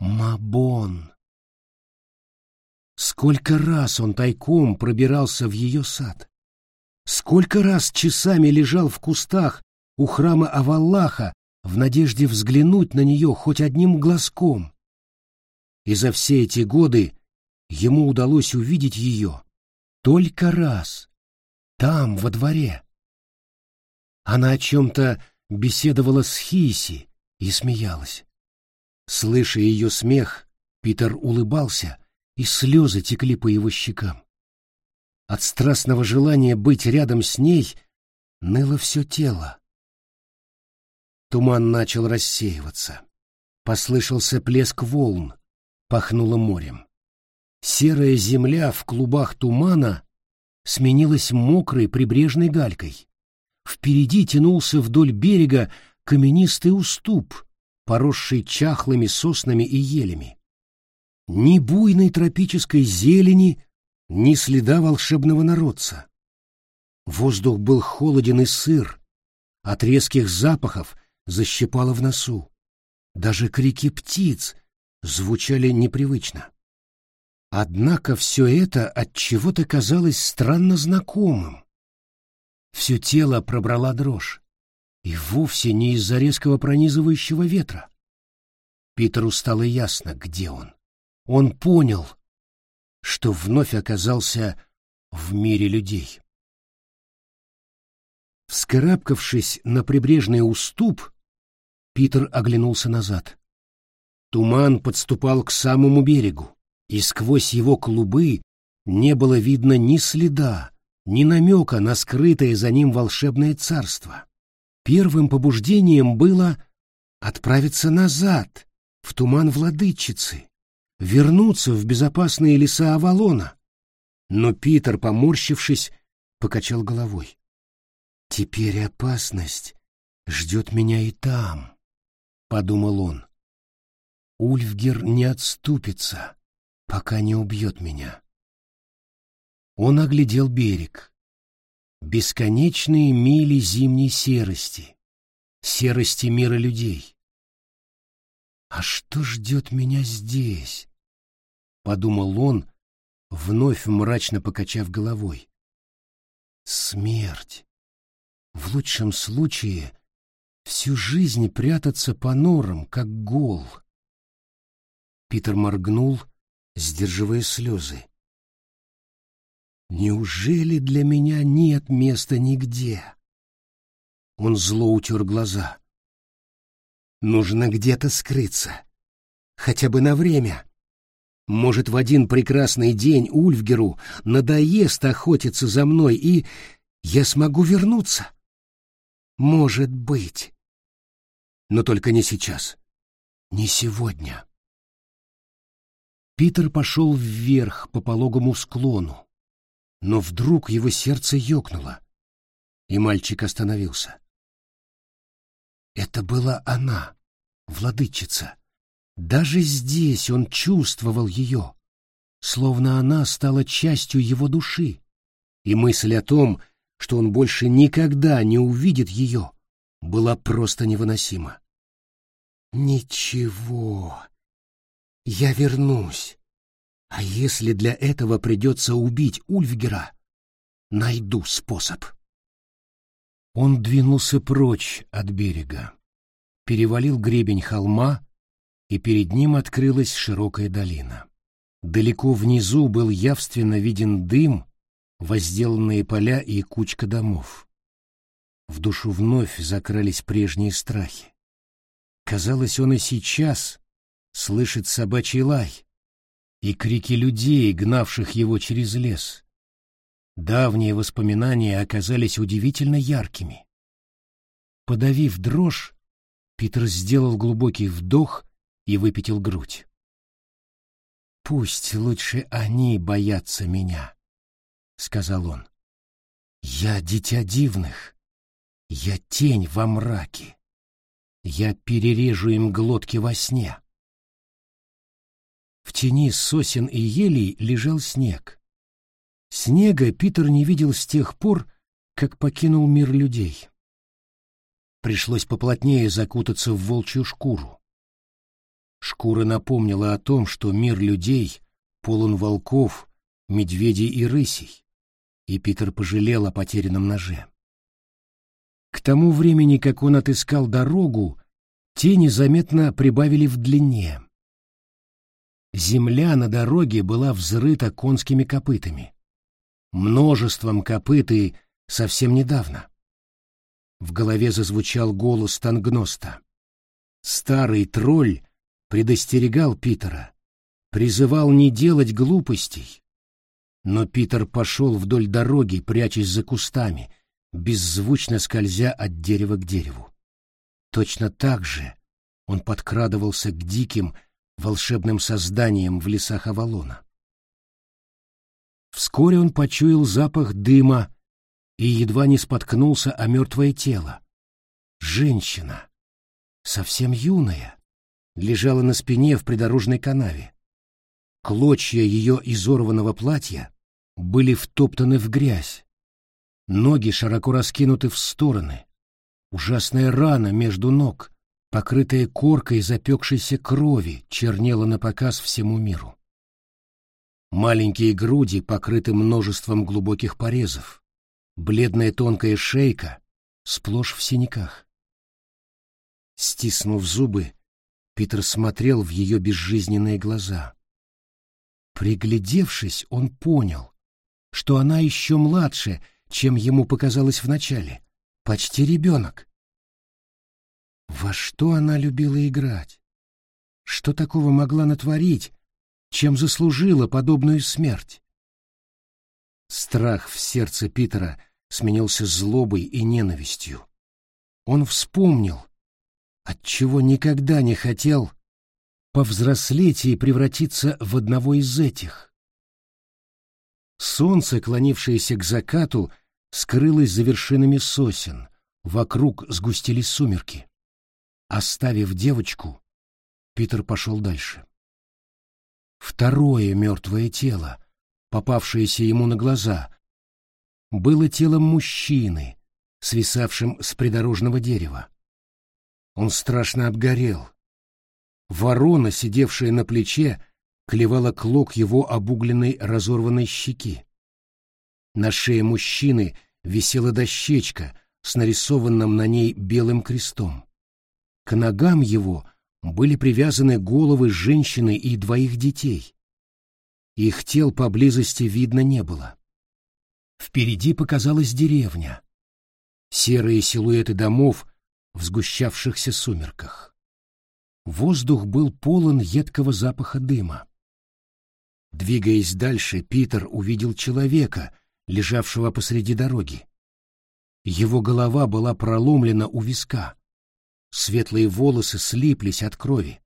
S1: Мабон. Сколько раз он тайком пробирался в ее сад. Сколько раз часами лежал в кустах у храма Аваллаха в надежде взглянуть на нее хоть одним глазком. И за все эти годы ему удалось увидеть ее
S2: Только раз. Там, во дворе. Она о чем-то беседовала с Хиси и смеялась. Слыша ее смех, Питер улыбался, и слезы текли по его щекам. От страстного желания быть рядом с ней ныло все тело. Туман начал рассеиваться. Послышался плеск волн, пахнуло морем. Серая земля в клубах тумана сменилась мокрой прибрежной галькой. Впереди тянулся вдоль берега каменистый уступ, поросший чахлыми соснами и елями. Ни буйной тропической зелени, ни следа волшебного народца. Воздух был холоден и сыр, от резких запахов защипало в носу. Даже крики птиц звучали непривычно. Однако все это от чего-то казалось странно знакомым. Все тело пробрала дрожь, и вовсе не из-за резкого пронизывающего ветра. Питеру стало ясно, где он. Он понял, что вновь оказался в мире людей. Вскарабкавшись на прибрежный уступ, Питер оглянулся назад. Туман подступал к самому берегу, и сквозь его клубы не было видно ни следа, ни намека на скрытое за ним волшебное царство. Первым побуждением было отправиться назад, в туман владычицы, вернуться в безопасные леса Авалона. Но Питер, поморщившись, покачал головой. «Теперь опасность ждет меня и там», — подумал он. «Ульфгер не отступится, пока не убьет меня». Он оглядел берег. Бесконечные мили зимней серости, серости мира людей. «А что ждет меня здесь?» — подумал он, вновь мрачно покачав головой. «Смерть. В лучшем случае всю жизнь прятаться по норам, как гол». Питер моргнул, сдерживая слезы. Неужели для меня нет места нигде? Он зло утер глаза. Нужно где-то скрыться. Хотя бы на время. Может, в один прекрасный день Ульфгеру надоест охотиться за мной, и я смогу вернуться? Может быть. Но только не сейчас. Не сегодня. Питер пошел вверх по пологому склону но вдруг его сердце ёкнуло, и мальчик остановился. Это была она, владычица. Даже здесь он чувствовал ее, словно она стала частью его души, и мысль о том, что он больше никогда не увидит ее, была просто невыносима. «Ничего, я вернусь», а если для этого придется убить Ульфгера, найду способ. Он двинулся прочь от берега, перевалил гребень холма, и перед ним открылась широкая долина. Далеко внизу был явственно виден дым, возделанные поля и кучка домов. В душу вновь закрались прежние страхи. Казалось, он и сейчас слышит собачий лай, и крики людей, гнавших его через лес. Давние воспоминания оказались удивительно яркими. Подавив дрожь, Питер сделал глубокий вдох и выпятил грудь. «Пусть лучше они боятся меня», — сказал он. «Я дитя дивных, я тень во мраке, я перережу им глотки во сне». В тени сосен и елей лежал снег. Снега Питер не видел с тех пор, как покинул мир людей. Пришлось поплотнее закутаться в волчью шкуру. Шкура напомнила о том, что мир людей полон волков, медведей и рысей, и Питер пожалел о потерянном ноже. К тому времени, как он отыскал дорогу, тени заметно прибавили в длине. Земля на дороге была взрыта конскими копытами.
S1: множеством копыт и совсем недавно. В голове зазвучал голос Тангноста. Старый тролль предостерегал Питера, призывал не делать глупостей. Но Питер пошел вдоль дороги, прячась за кустами, беззвучно скользя от дерева к дереву. Точно так же он подкрадывался к диким, волшебным созданиям в лесах Авалона. Вскоре он почуял запах дыма и едва не споткнулся о мертвое тело. Женщина, совсем юная, лежала на спине в придорожной канаве. Клочья ее изорванного платья были втоптаны в грязь. Ноги широко раскинуты в стороны. Ужасная рана между ног, покрытая коркой запекшейся крови, чернела на показ всему миру. Маленькие груди покрыты множеством глубоких порезов. Бледная тонкая шейка сплошь в синяках. Стиснув зубы, Питер смотрел в ее безжизненные глаза. Приглядевшись, он понял, что она еще младше, чем ему показалось вначале, почти ребенок. Во что она любила играть? Что такого могла натворить, чем заслужила подобную смерть? Страх в сердце Питера сменился злобой и ненавистью. Он вспомнил, отчего никогда не хотел повзрослеть и превратиться в одного из этих. Солнце, клонившееся к закату, скрылось за вершинами сосен, вокруг сгустились сумерки. Оставив девочку, Питер пошел дальше. Второе мертвое тело, попавшееся ему на глаза, было телом мужчины, свисавшим с придорожного дерева. Он страшно обгорел, Ворона, сидевшая на плече, клевала клок его обугленной разорванной щеки. На шее мужчины висела дощечка с нарисованным на ней белым крестом. К ногам его были привязаны головы женщины и двоих детей. Их тел поблизости видно не было. Впереди показалась деревня. Серые силуэты домов в сгущавшихся сумерках. Воздух был полон едкого запаха дыма. Двигаясь дальше, Питер увидел человека, лежавшего посреди дороги. Его голова была проломлена у виска. Светлые волосы слиплись от крови.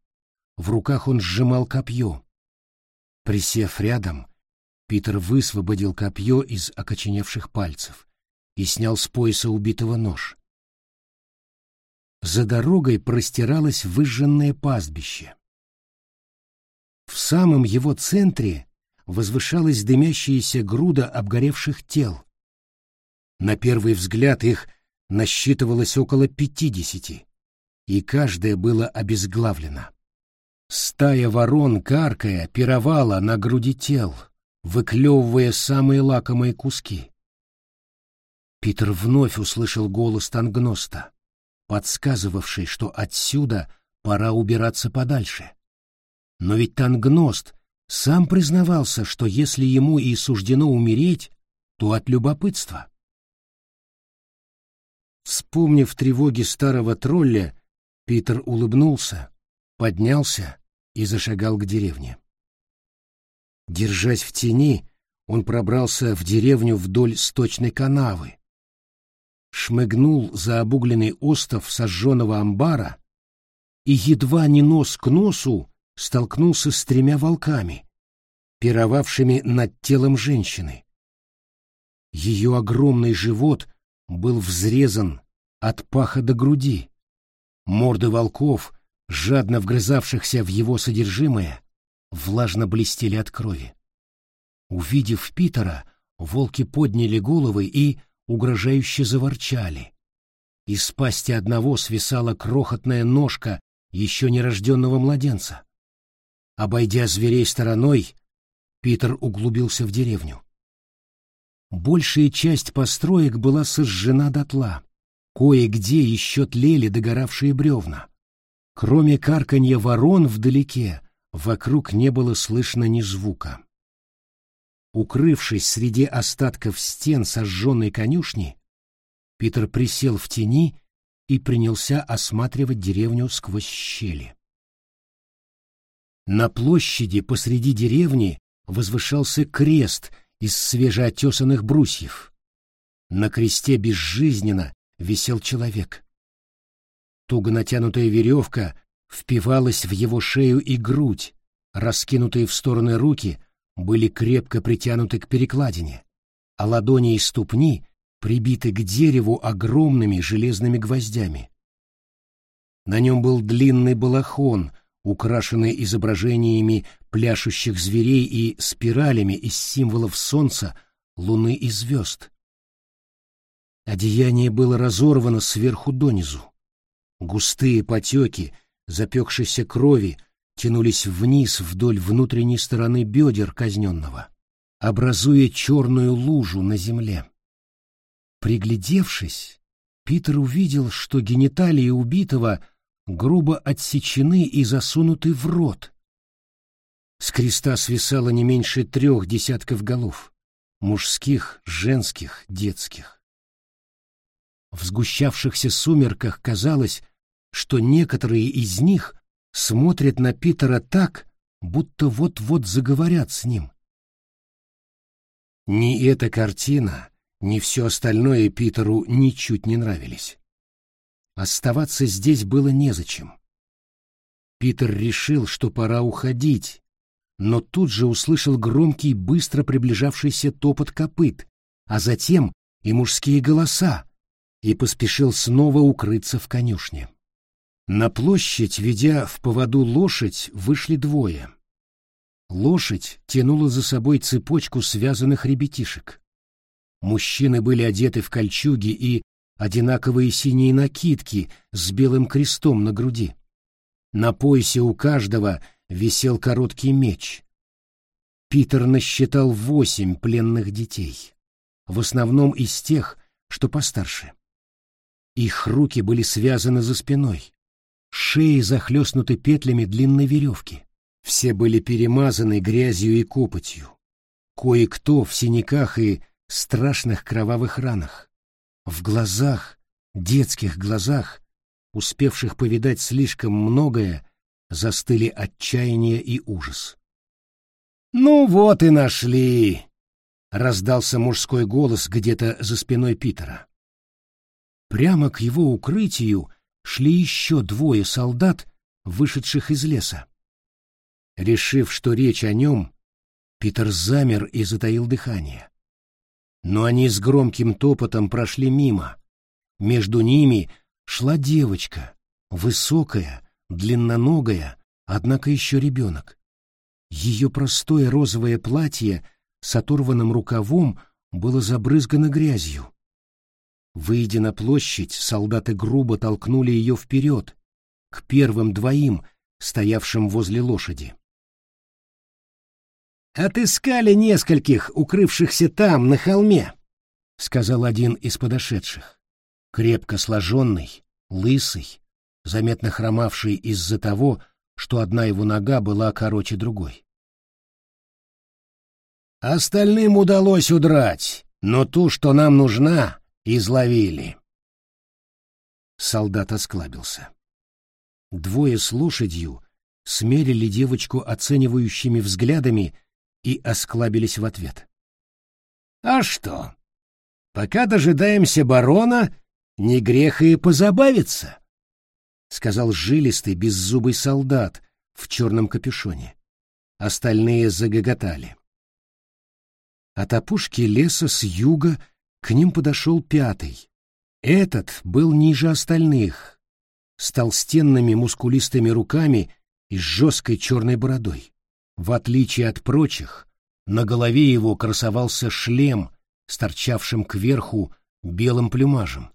S1: В руках он сжимал копье. Присев рядом, Питер высвободил копье из окоченевших пальцев и снял с пояса убитого нож. За дорогой простиралось выжженное пастбище. В самом его центре возвышалась дымящаяся груда обгоревших тел. На первый взгляд их насчитывалось около пятидесяти, и каждое было обезглавлено. Стая ворон, каркая, пировала на груди тел, выклевывая самые лакомые куски. Питер вновь услышал голос Тангноста подсказывавший, что отсюда пора убираться подальше. Но ведь Тангност сам признавался, что если ему и суждено умереть, то от любопытства. Вспомнив тревоги старого тролля, Питер улыбнулся, поднялся и зашагал к деревне. Держась в тени, он пробрался в деревню вдоль сточной канавы, шмыгнул за обугленный остов сожженного амбара и едва не нос к носу столкнулся с тремя волками, пировавшими над телом женщины. Ее огромный живот был взрезан от паха до груди. Морды волков, жадно вгрызавшихся в его содержимое, влажно блестели от крови. Увидев Питера, волки подняли головы и, угрожающе заворчали. Из пасти одного свисала крохотная ножка еще нерожденного младенца. Обойдя зверей стороной, Питер углубился в деревню. Большая часть построек была сожжена дотла. Кое-где еще тлели догоравшие бревна. Кроме карканья ворон вдалеке, вокруг не было слышно ни звука. укрывшись среди остатков стен сожженной конюшни, Питер присел в тени и принялся осматривать деревню сквозь щели. На площади посреди деревни возвышался крест из свежеотесанных брусьев. На кресте безжизненно висел человек. Туго натянутая веревка впивалась в его шею и грудь, раскинутые в стороны руки были крепко притянуты к перекладине, а ладони и ступни прибиты к дереву огромными железными гвоздями. На нем был длинный балахон, украшенный изображениями пляшущих зверей и спиралями из символов солнца, луны и звезд. Одеяние было разорвано сверху донизу. Густые потеки запекшейся крови тянулись вниз вдоль внутренней стороны бедер казненного, образуя черную лужу на земле. Приглядевшись, Питер увидел, что гениталии убитого грубо отсечены и засунуты в рот. С креста свисало не меньше трех десятков голов — мужских, женских, детских. В сгущавшихся сумерках казалось, что некоторые из них смотрят на Питера так, будто вот-вот заговорят с ним. Ни эта картина, ни все остальное Питеру ничуть не нравились. Оставаться здесь было незачем. Питер решил, что пора уходить, но тут же услышал громкий, быстро приближавшийся топот копыт, а затем и мужские голоса, и поспешил снова укрыться в конюшне. На площадь, ведя в поводу лошадь, вышли двое. Лошадь тянула за собой цепочку связанных ребятишек. Мужчины были одеты в кольчуги и одинаковые синие накидки с белым крестом на груди. На поясе у каждого висел короткий меч. Питер насчитал восемь пленных детей, в основном из тех, что постарше. Их руки были связаны за спиной, шеи захлестнуты петлями длинной веревки. Все были перемазаны грязью и копотью. Кое-кто в синяках и страшных кровавых ранах. В глазах, детских глазах, успевших повидать слишком многое, застыли отчаяние и ужас. «Ну вот и нашли!» — раздался мужской голос где-то за спиной Питера. Прямо к его укрытию шли еще двое солдат, вышедших из леса. Решив, что речь о нем, Питер замер и затаил дыхание. Но они с громким топотом прошли мимо. Между ними шла девочка, высокая, длинноногая, однако еще ребенок. Ее простое розовое платье с оторванным рукавом было забрызгано грязью. Выйдя на площадь, солдаты грубо толкнули ее вперед, к первым двоим, стоявшим возле лошади. «Отыскали нескольких, укрывшихся там, на холме», — сказал один из подошедших. Крепко сложенный, лысый, заметно хромавший из-за того, что одна его нога была короче другой. «Остальным удалось удрать, но ту, что нам нужна, Изловили. Солдат осклабился. Двое с лошадью смерили девочку оценивающими взглядами и осклабились в ответ. «А что? Пока дожидаемся барона, не грех и позабавиться», — сказал жилистый беззубый солдат в черном капюшоне. Остальные загоготали. От опушки леса с юга — к ним подошел пятый. Этот был ниже остальных, с толстенными мускулистыми руками и с жесткой черной бородой. В отличие от прочих, на голове его красовался шлем с торчавшим кверху белым плюмажем.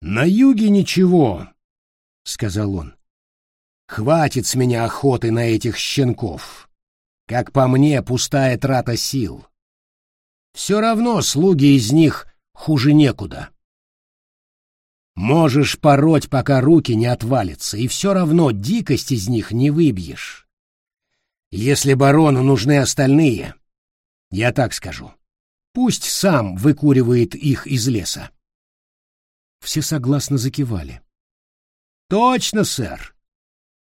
S1: «На юге ничего», — сказал он. «Хватит с меня охоты на этих щенков. Как по мне, пустая трата сил. Все равно слуги из них хуже некуда. Можешь пороть, пока руки не отвалятся, и все равно дикость из них не выбьешь.
S2: Если барону нужны остальные, я так скажу, пусть сам выкуривает их из леса.
S1: Все согласно закивали.
S2: Точно, сэр.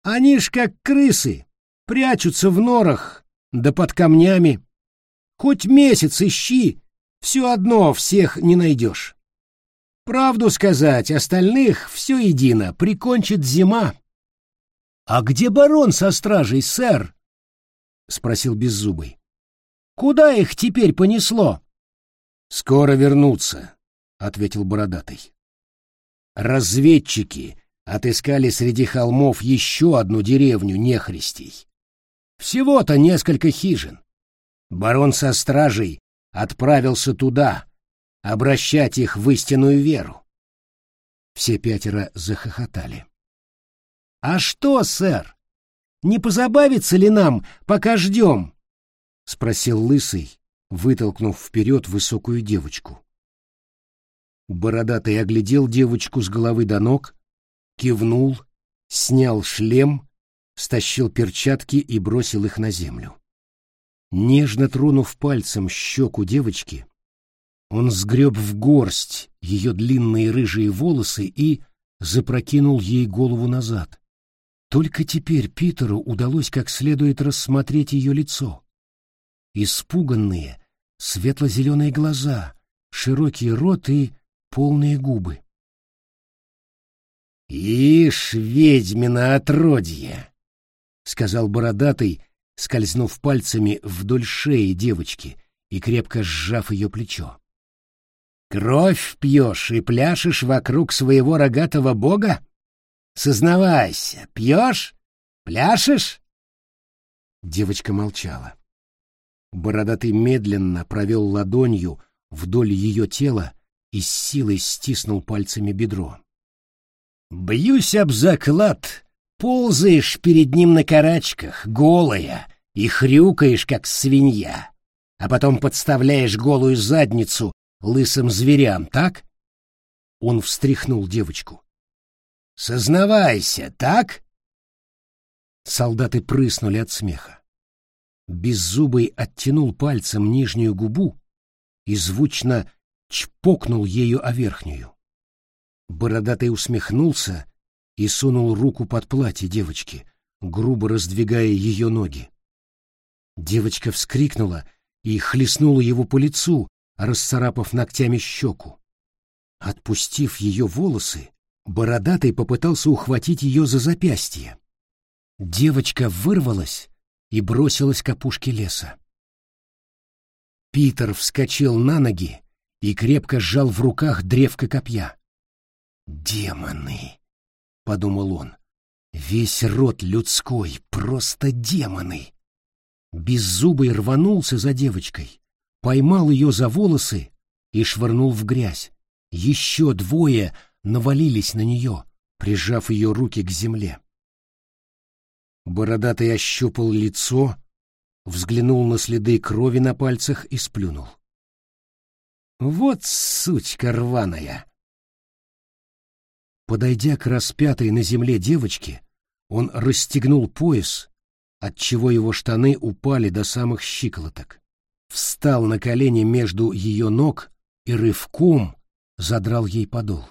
S2: Они ж как крысы, прячутся в норах, да под камнями. Хоть месяц ищи, все одно всех не найдешь. Правду сказать, остальных все едино, прикончит зима. — А где барон со стражей, сэр? — спросил Беззубый. — Куда их теперь понесло? — Скоро вернутся, — ответил Бородатый. Разведчики отыскали среди холмов еще одну деревню нехристей. Всего-то несколько хижин. Барон со стражей отправился туда, обращать их в истинную веру. Все пятеро захохотали. «А что, сэр, не позабавится ли нам, пока ждем?» — спросил Лысый, вытолкнув вперед высокую девочку. Бородатый оглядел девочку с головы до ног, кивнул, снял шлем, стащил перчатки и бросил их на землю. Нежно тронув пальцем щеку девочки, он сгреб в горсть ее длинные рыжие волосы и запрокинул ей голову назад. Только теперь Питеру удалось как следует рассмотреть ее лицо. Испуганные, светло-зеленые глаза, широкий рот и полные губы. «Ишь, ведьмина отродье!» — сказал бородатый, скользнув пальцами вдоль шеи девочки и крепко сжав ее плечо. «Кровь пьешь и пляшешь вокруг своего рогатого бога? Сознавайся, пьешь? Пляшешь?» Девочка молчала. Бородатый медленно провел ладонью вдоль ее тела и с силой стиснул пальцами бедро. «Бьюсь об заклад, ползаешь перед ним на карачках, голая, и хрюкаешь, как свинья, а потом подставляешь голую задницу лысым зверям, так?» Он встряхнул девочку. «Сознавайся, так?» Солдаты прыснули от смеха. Беззубый оттянул пальцем нижнюю губу и звучно чпокнул ею о верхнюю. Бородатый усмехнулся и сунул руку под платье девочки, грубо раздвигая ее ноги. Девочка вскрикнула и хлестнула его по лицу, расцарапав ногтями щеку. Отпустив ее волосы, Бородатый попытался ухватить ее за запястье. Девочка вырвалась и бросилась к опушке леса. Питер вскочил на ноги и крепко сжал в руках древко копья. «Демоны!» — подумал он. «Весь род людской, просто демоны!» Беззубый рванулся за девочкой, поймал ее за волосы и швырнул в грязь. Еще двое навалились на нее, прижав ее руки к земле. Бородатый ощупал лицо, взглянул на следы крови на пальцах и сплюнул. Вот сучка рваная! Подойдя к распятой на земле девочке, он расстегнул пояс, отчего его штаны упали до самых щиколоток, встал на колени между ее ног и рывком задрал ей подол.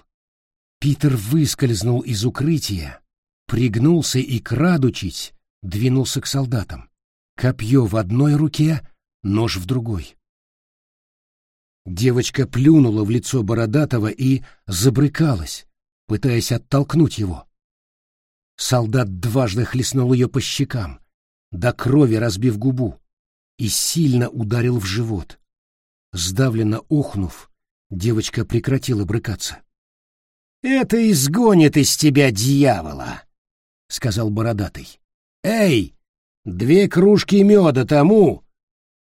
S2: Питер выскользнул из укрытия, пригнулся и, крадучись, двинулся к солдатам. Копье в одной руке, нож в другой. Девочка плюнула в лицо Бородатого и забрыкалась, пытаясь оттолкнуть его. Солдат дважды хлестнул ее по щекам, до крови разбив губу, и сильно ударил в живот. Сдавленно охнув, девочка прекратила брыкаться. «Это изгонит из тебя дьявола», — сказал Бородатый. «Эй, две кружки меда тому,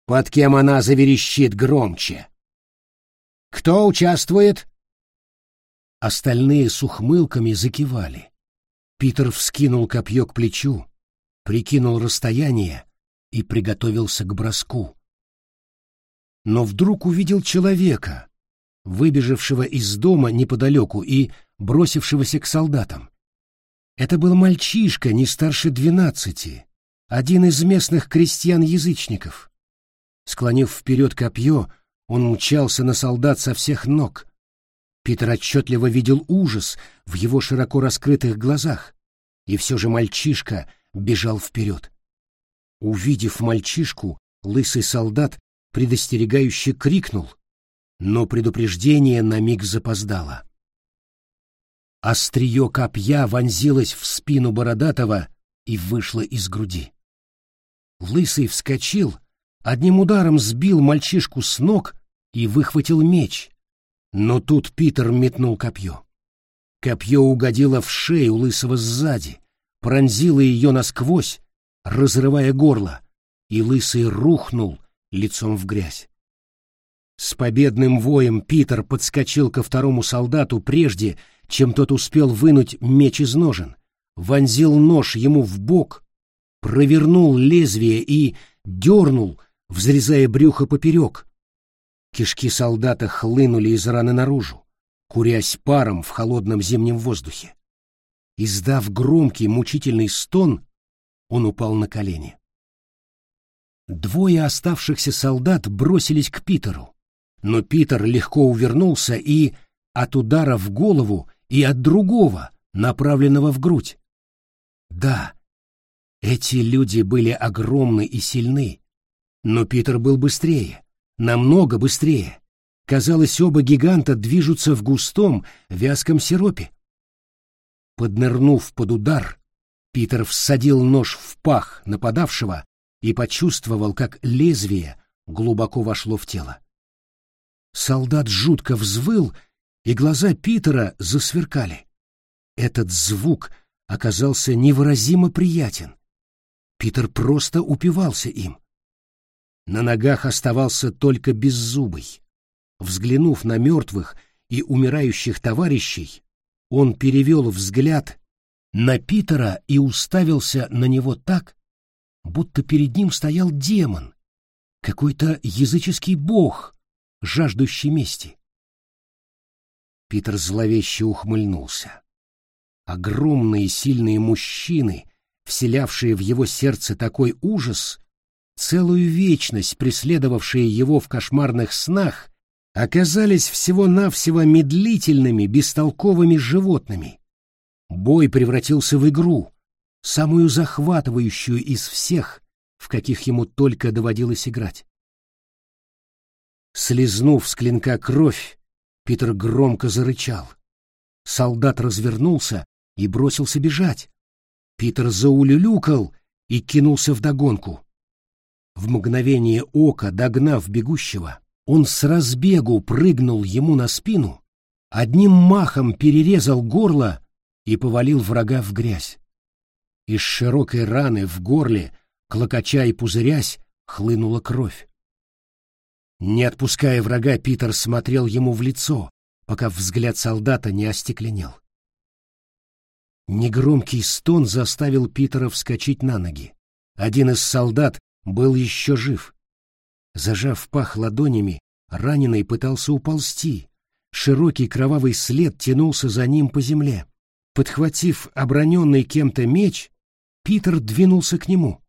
S2: под кем она заверещит громче». Кто участвует? Остальные с ухмылками закивали. Питер вскинул копье к плечу, прикинул расстояние и приготовился к броску. Но вдруг увидел человека, выбежавшего из дома неподалеку и бросившегося к солдатам. Это был мальчишка не старше двенадцати,
S1: один из местных крестьян-язычников. Склонив вперед копье, он мчался на солдат со всех ног. Питер отчетливо видел ужас в его широко раскрытых глазах, и все же мальчишка бежал вперед. Увидев мальчишку, лысый солдат предостерегающе крикнул, но предупреждение на миг запоздало. Острие копья вонзилось в спину Бородатого и вышло из груди. Лысый вскочил, одним ударом сбил мальчишку с ног и выхватил меч, но тут Питер метнул копье. Копье угодило в шею Лысого сзади, пронзило ее насквозь, разрывая горло, и Лысый рухнул лицом в грязь. С победным воем Питер подскочил ко второму солдату прежде, чем тот успел вынуть меч из ножен, вонзил нож ему в бок, провернул лезвие и дернул, взрезая брюхо поперек. Кишки солдата хлынули из раны наружу, курясь паром в холодном зимнем воздухе. Издав громкий мучительный стон, он упал на колени. Двое оставшихся солдат бросились к Питеру, но Питер легко увернулся и от удара в голову, и от другого, направленного в грудь. Да, эти люди были огромны и сильны, но Питер был быстрее, намного быстрее. Казалось, оба гиганта движутся в густом, вязком сиропе. Поднырнув под удар, Питер всадил нож в пах нападавшего и почувствовал, как лезвие глубоко вошло в тело. Солдат жутко взвыл, и глаза Питера засверкали. Этот звук оказался невыразимо приятен. Питер просто упивался им. На ногах оставался только беззубый. Взглянув на мертвых и умирающих товарищей, он перевел взгляд на Питера и уставился на него так, будто перед ним стоял демон, какой-то языческий бог, жаждущий мести. Питер зловеще ухмыльнулся. Огромные сильные мужчины, вселявшие в его сердце такой ужас, целую вечность преследовавшие его в кошмарных снах, оказались всего-навсего медлительными, бестолковыми животными. Бой превратился в игру, самую захватывающую из всех, в каких ему только доводилось играть. Слизнув с клинка кровь, Питер громко зарычал. Солдат развернулся и бросился бежать. Питер заулюлюкал и кинулся вдогонку. В мгновение ока, догнав бегущего, он с разбегу прыгнул ему на спину, одним махом перерезал горло и повалил врага в грязь. Из широкой раны в горле, клокоча и пузырясь, хлынула кровь. Не отпуская врага, Питер смотрел ему в лицо, пока взгляд солдата не остекленел. Негромкий стон заставил Питера вскочить на ноги. Один из солдат был еще жив. Зажав пах ладонями, раненый пытался уползти. Широкий кровавый след тянулся за ним по земле. Подхватив оброненный кем-то меч, Питер двинулся к нему.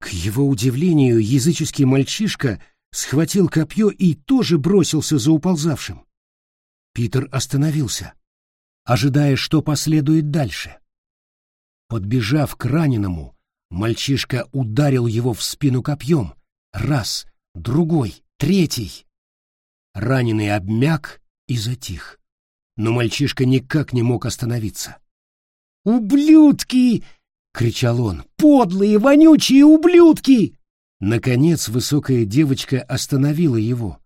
S1: К его удивлению, языческий мальчишка — схватил копье и тоже бросился за уползавшим. Питер остановился, ожидая, что последует дальше. Подбежав к раненому, мальчишка ударил его в спину копьем. Раз, другой, третий. Раненый обмяк и затих. Но мальчишка никак не мог остановиться. «Ублюдки!» — кричал он. «Подлые, вонючие ублюдки!» Наконец высокая девочка остановила его,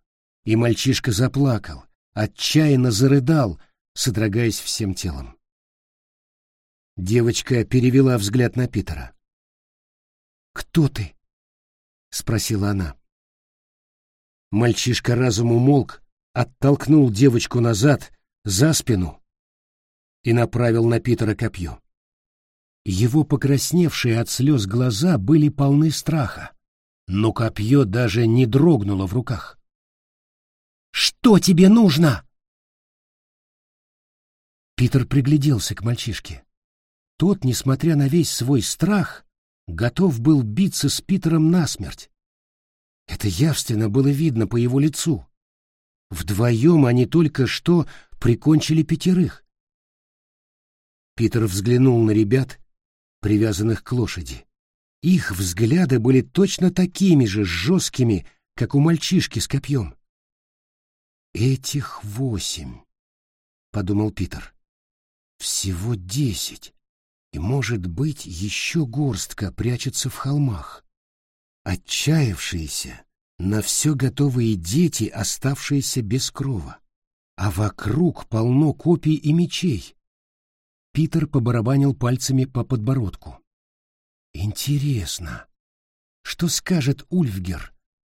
S1: и мальчишка заплакал, отчаянно зарыдал, содрогаясь всем телом. Девочка перевела взгляд на Питера. «Кто ты?» — спросила она. Мальчишка разум умолк, оттолкнул девочку назад, за спину и направил на Питера копье. Его покрасневшие от слез глаза были полны страха но копье даже не дрогнуло в руках. «Что тебе нужно?» Питер пригляделся к мальчишке. Тот, несмотря на весь свой страх, готов был биться с Питером насмерть. Это явственно было видно по его лицу. Вдвоем они только что прикончили пятерых. Питер взглянул на ребят, привязанных к лошади. Их взгляды были точно такими же жесткими, как у мальчишки с копьем. «Этих восемь», — подумал Питер. «Всего десять, и, может быть, еще горстка прячется в холмах. Отчаявшиеся, на все готовые дети, оставшиеся без крова. А вокруг полно копий и мечей. Питер побарабанил пальцами по подбородку. Интересно, что скажет Ульфгер,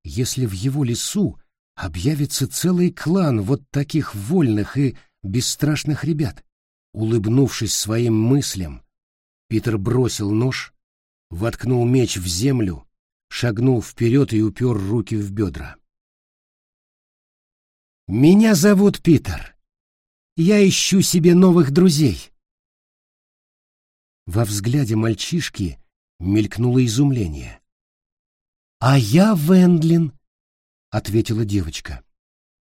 S1: если в его лесу объявится целый клан вот таких вольных и бесстрашных ребят? Улыбнувшись своим мыслям, Питер бросил нож, воткнул меч в землю, шагнул вперед и упер руки в бедра. «Меня зовут Питер. Я ищу себе новых друзей». Во взгляде мальчишки мелькнуло изумление. «А я Вендлин», — ответила девочка.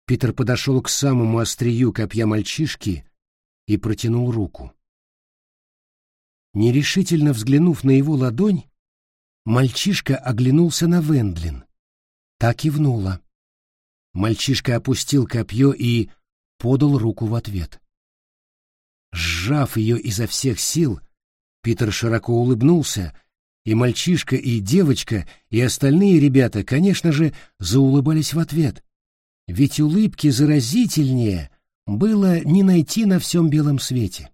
S1: Питер подошел к самому острию копья мальчишки и протянул руку. Нерешительно взглянув на его ладонь, мальчишка оглянулся на Вендлин. Так и внула. Мальчишка опустил копье и подал руку в ответ. Сжав ее изо всех сил, Питер широко улыбнулся и мальчишка, и девочка, и остальные ребята, конечно же, заулыбались в ответ. Ведь улыбки заразительнее было не найти на всем белом свете.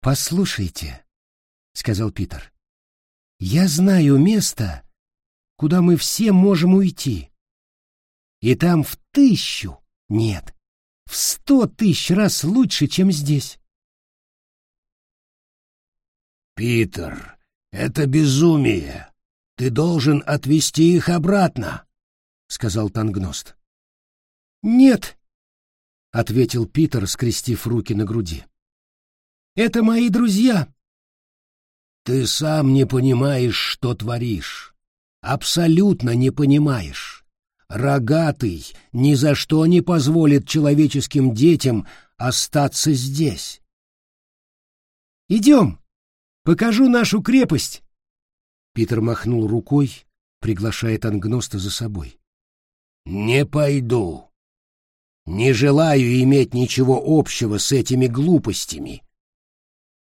S1: «Послушайте», — сказал Питер, — «я знаю место, куда мы все можем уйти. И там в тысячу, нет, в сто тысяч раз лучше, чем здесь».
S2: «Питер», «Это безумие. Ты должен отвести их обратно», — сказал Тангност.
S1: «Нет», — ответил Питер, скрестив руки на груди. «Это мои друзья».
S2: «Ты сам не понимаешь, что творишь. Абсолютно не понимаешь. Рогатый ни за что не позволит человеческим детям остаться здесь».
S1: «Идем», Покажу нашу крепость. Питер махнул рукой, приглашая Тангноста за собой.
S2: Не пойду. Не желаю иметь ничего общего с этими глупостями.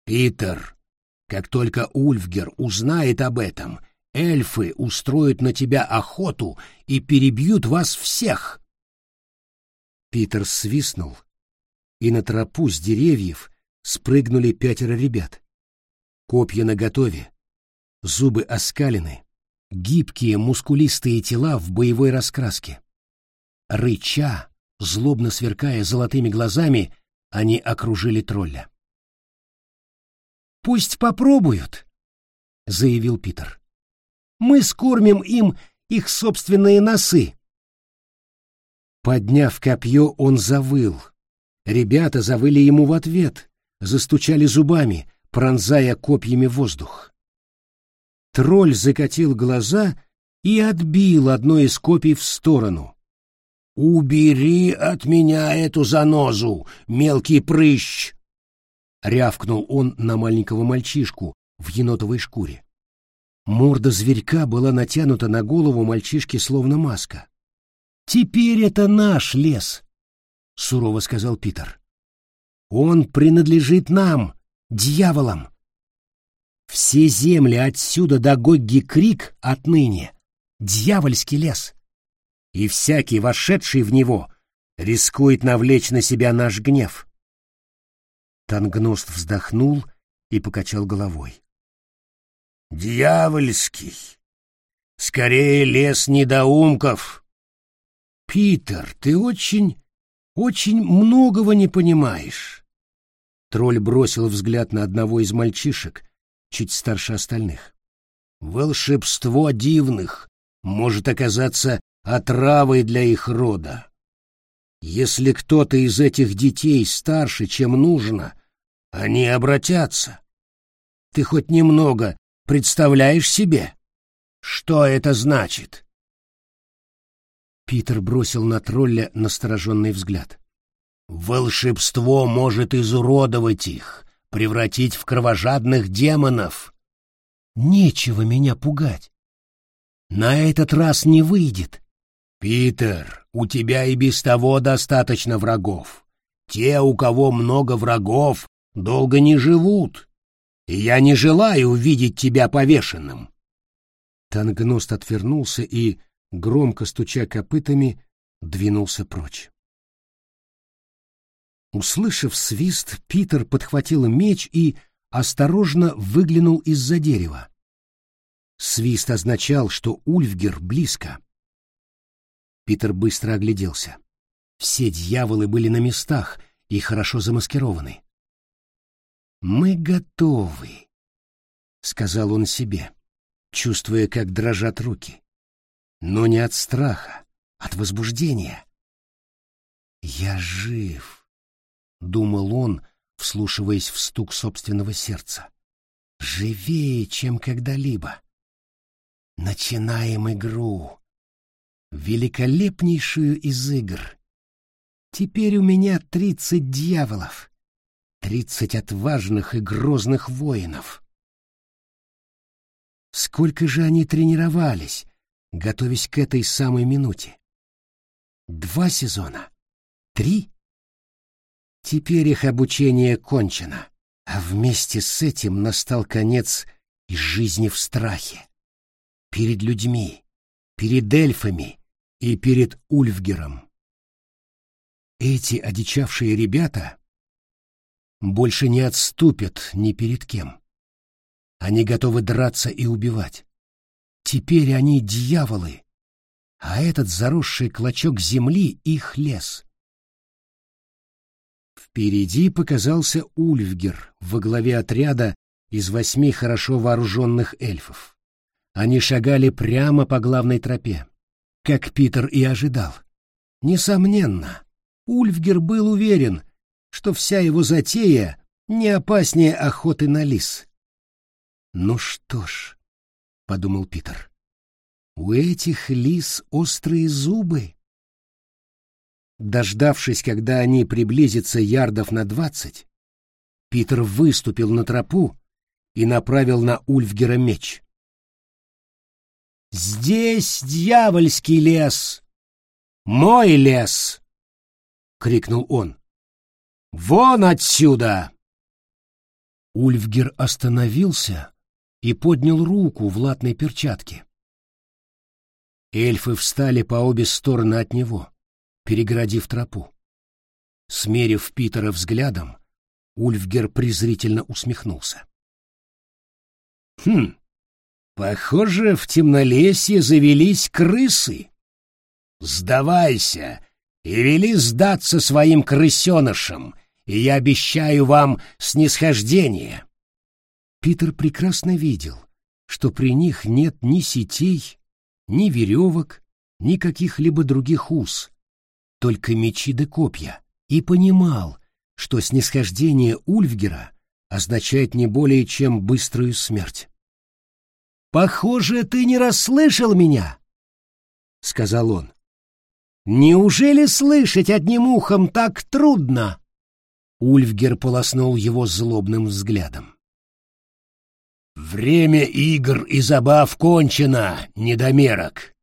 S2: Питер, как только Ульфгер узнает об этом, эльфы устроят на тебя охоту и перебьют вас всех.
S1: Питер свистнул, и на тропу с деревьев спрыгнули пятеро ребят. Копья наготове, зубы оскалены, гибкие мускулистые тела в боевой раскраске. Рыча, злобно сверкая золотыми глазами, они окружили тролля. «Пусть попробуют», — заявил Питер. «Мы скормим им их собственные носы». Подняв копье, он завыл. Ребята завыли ему в ответ, застучали зубами, пронзая копьями воздух. Тролль закатил глаза и отбил одно из копий в сторону.
S2: «Убери от меня эту занозу, мелкий прыщ!» — рявкнул он на маленького мальчишку в енотовой шкуре.
S1: Морда зверька была натянута на голову мальчишки словно маска. «Теперь это наш лес», — сурово сказал Питер. «Он принадлежит нам, дьяволом. Все земли отсюда до Гогги-Крик отныне — дьявольский лес. И всякий, вошедший в него, рискует навлечь на себя наш гнев. Тангност вздохнул и покачал головой.
S2: «Дьявольский! Скорее лес недоумков!»
S1: «Питер, ты очень, очень многого не понимаешь. Тролль бросил взгляд на одного из мальчишек, чуть старше остальных.
S2: «Волшебство дивных может оказаться отравой для их рода. Если кто-то из этих детей старше, чем нужно, они обратятся. Ты хоть немного Представляешь себе? Что это значит?
S1: Питер бросил на тролля настороженный взгляд.
S2: Волшебство может изуродовать их, превратить в кровожадных демонов.
S1: Нечего меня пугать. На этот раз не выйдет.
S2: Питер, у тебя и без того достаточно врагов. Те, у кого много врагов, долго не живут. И я не желаю увидеть тебя повешенным.
S1: Тангност отвернулся и, громко стуча копытами, двинулся прочь. Услышав свист, Питер подхватил меч и осторожно выглянул из-за дерева. Свист означал, что Ульфгер близко. Питер быстро огляделся. Все дьяволы были на местах и хорошо замаскированы. «Мы готовы», — сказал он себе, чувствуя, как дрожат руки. Но не от страха, от возбуждения. «Я жив», — думал он, вслушиваясь в стук собственного сердца. «Живее, чем когда-либо». Начинаем игру. Великолепнейшую из игр. Теперь у меня тридцать дьяволов. Тридцать отважных и грозных воинов. Сколько же они тренировались, готовясь к этой самой минуте? Два сезона? Три? Теперь их обучение кончено, а вместе с этим настал конец и жизни в страхе перед людьми, перед эльфами и перед Ульфгером. Эти одичавшие ребята больше не отступят ни перед кем. Они готовы драться и убивать. Теперь они дьяволы, а этот заросший клочок земли — их лес. Впереди показался Ульфгер во главе отряда из восьми хорошо вооруженных эльфов. Они шагали прямо по главной тропе, как Питер и ожидал. Несомненно, Ульфгер был уверен, что вся его затея не опаснее охоты на лис. «Ну что ж», — подумал Питер, — «у этих лис острые зубы». Дождавшись, когда они приблизятся ярдов на двадцать, Питер выступил на тропу и направил на Ульфгера меч. Здесь дьявольский лес. Мой лес, крикнул он. Вон отсюда. Ульфгер остановился и поднял руку в латной перчатке. Эльфы встали по обе стороны от него, перегородив тропу. Смерив Питера взглядом, Ульфгер презрительно усмехнулся. «Хм, Похоже, в темнолесье завелись крысы. Сдавайся и вели сдаться своим крысенышам, и я обещаю вам снисхождение. Питер прекрасно видел, что при них нет ни сетей, ни веревок, ни каких-либо других уз, только мечи да копья, и понимал, что снисхождение Ульфгера означает не более чем быструю смерть. Похоже, ты не расслышал меня, сказал он. Неужели слышать одним ухом так трудно? Ульфгер полоснул его злобным взглядом. Время игр и забав кончено, недомерок.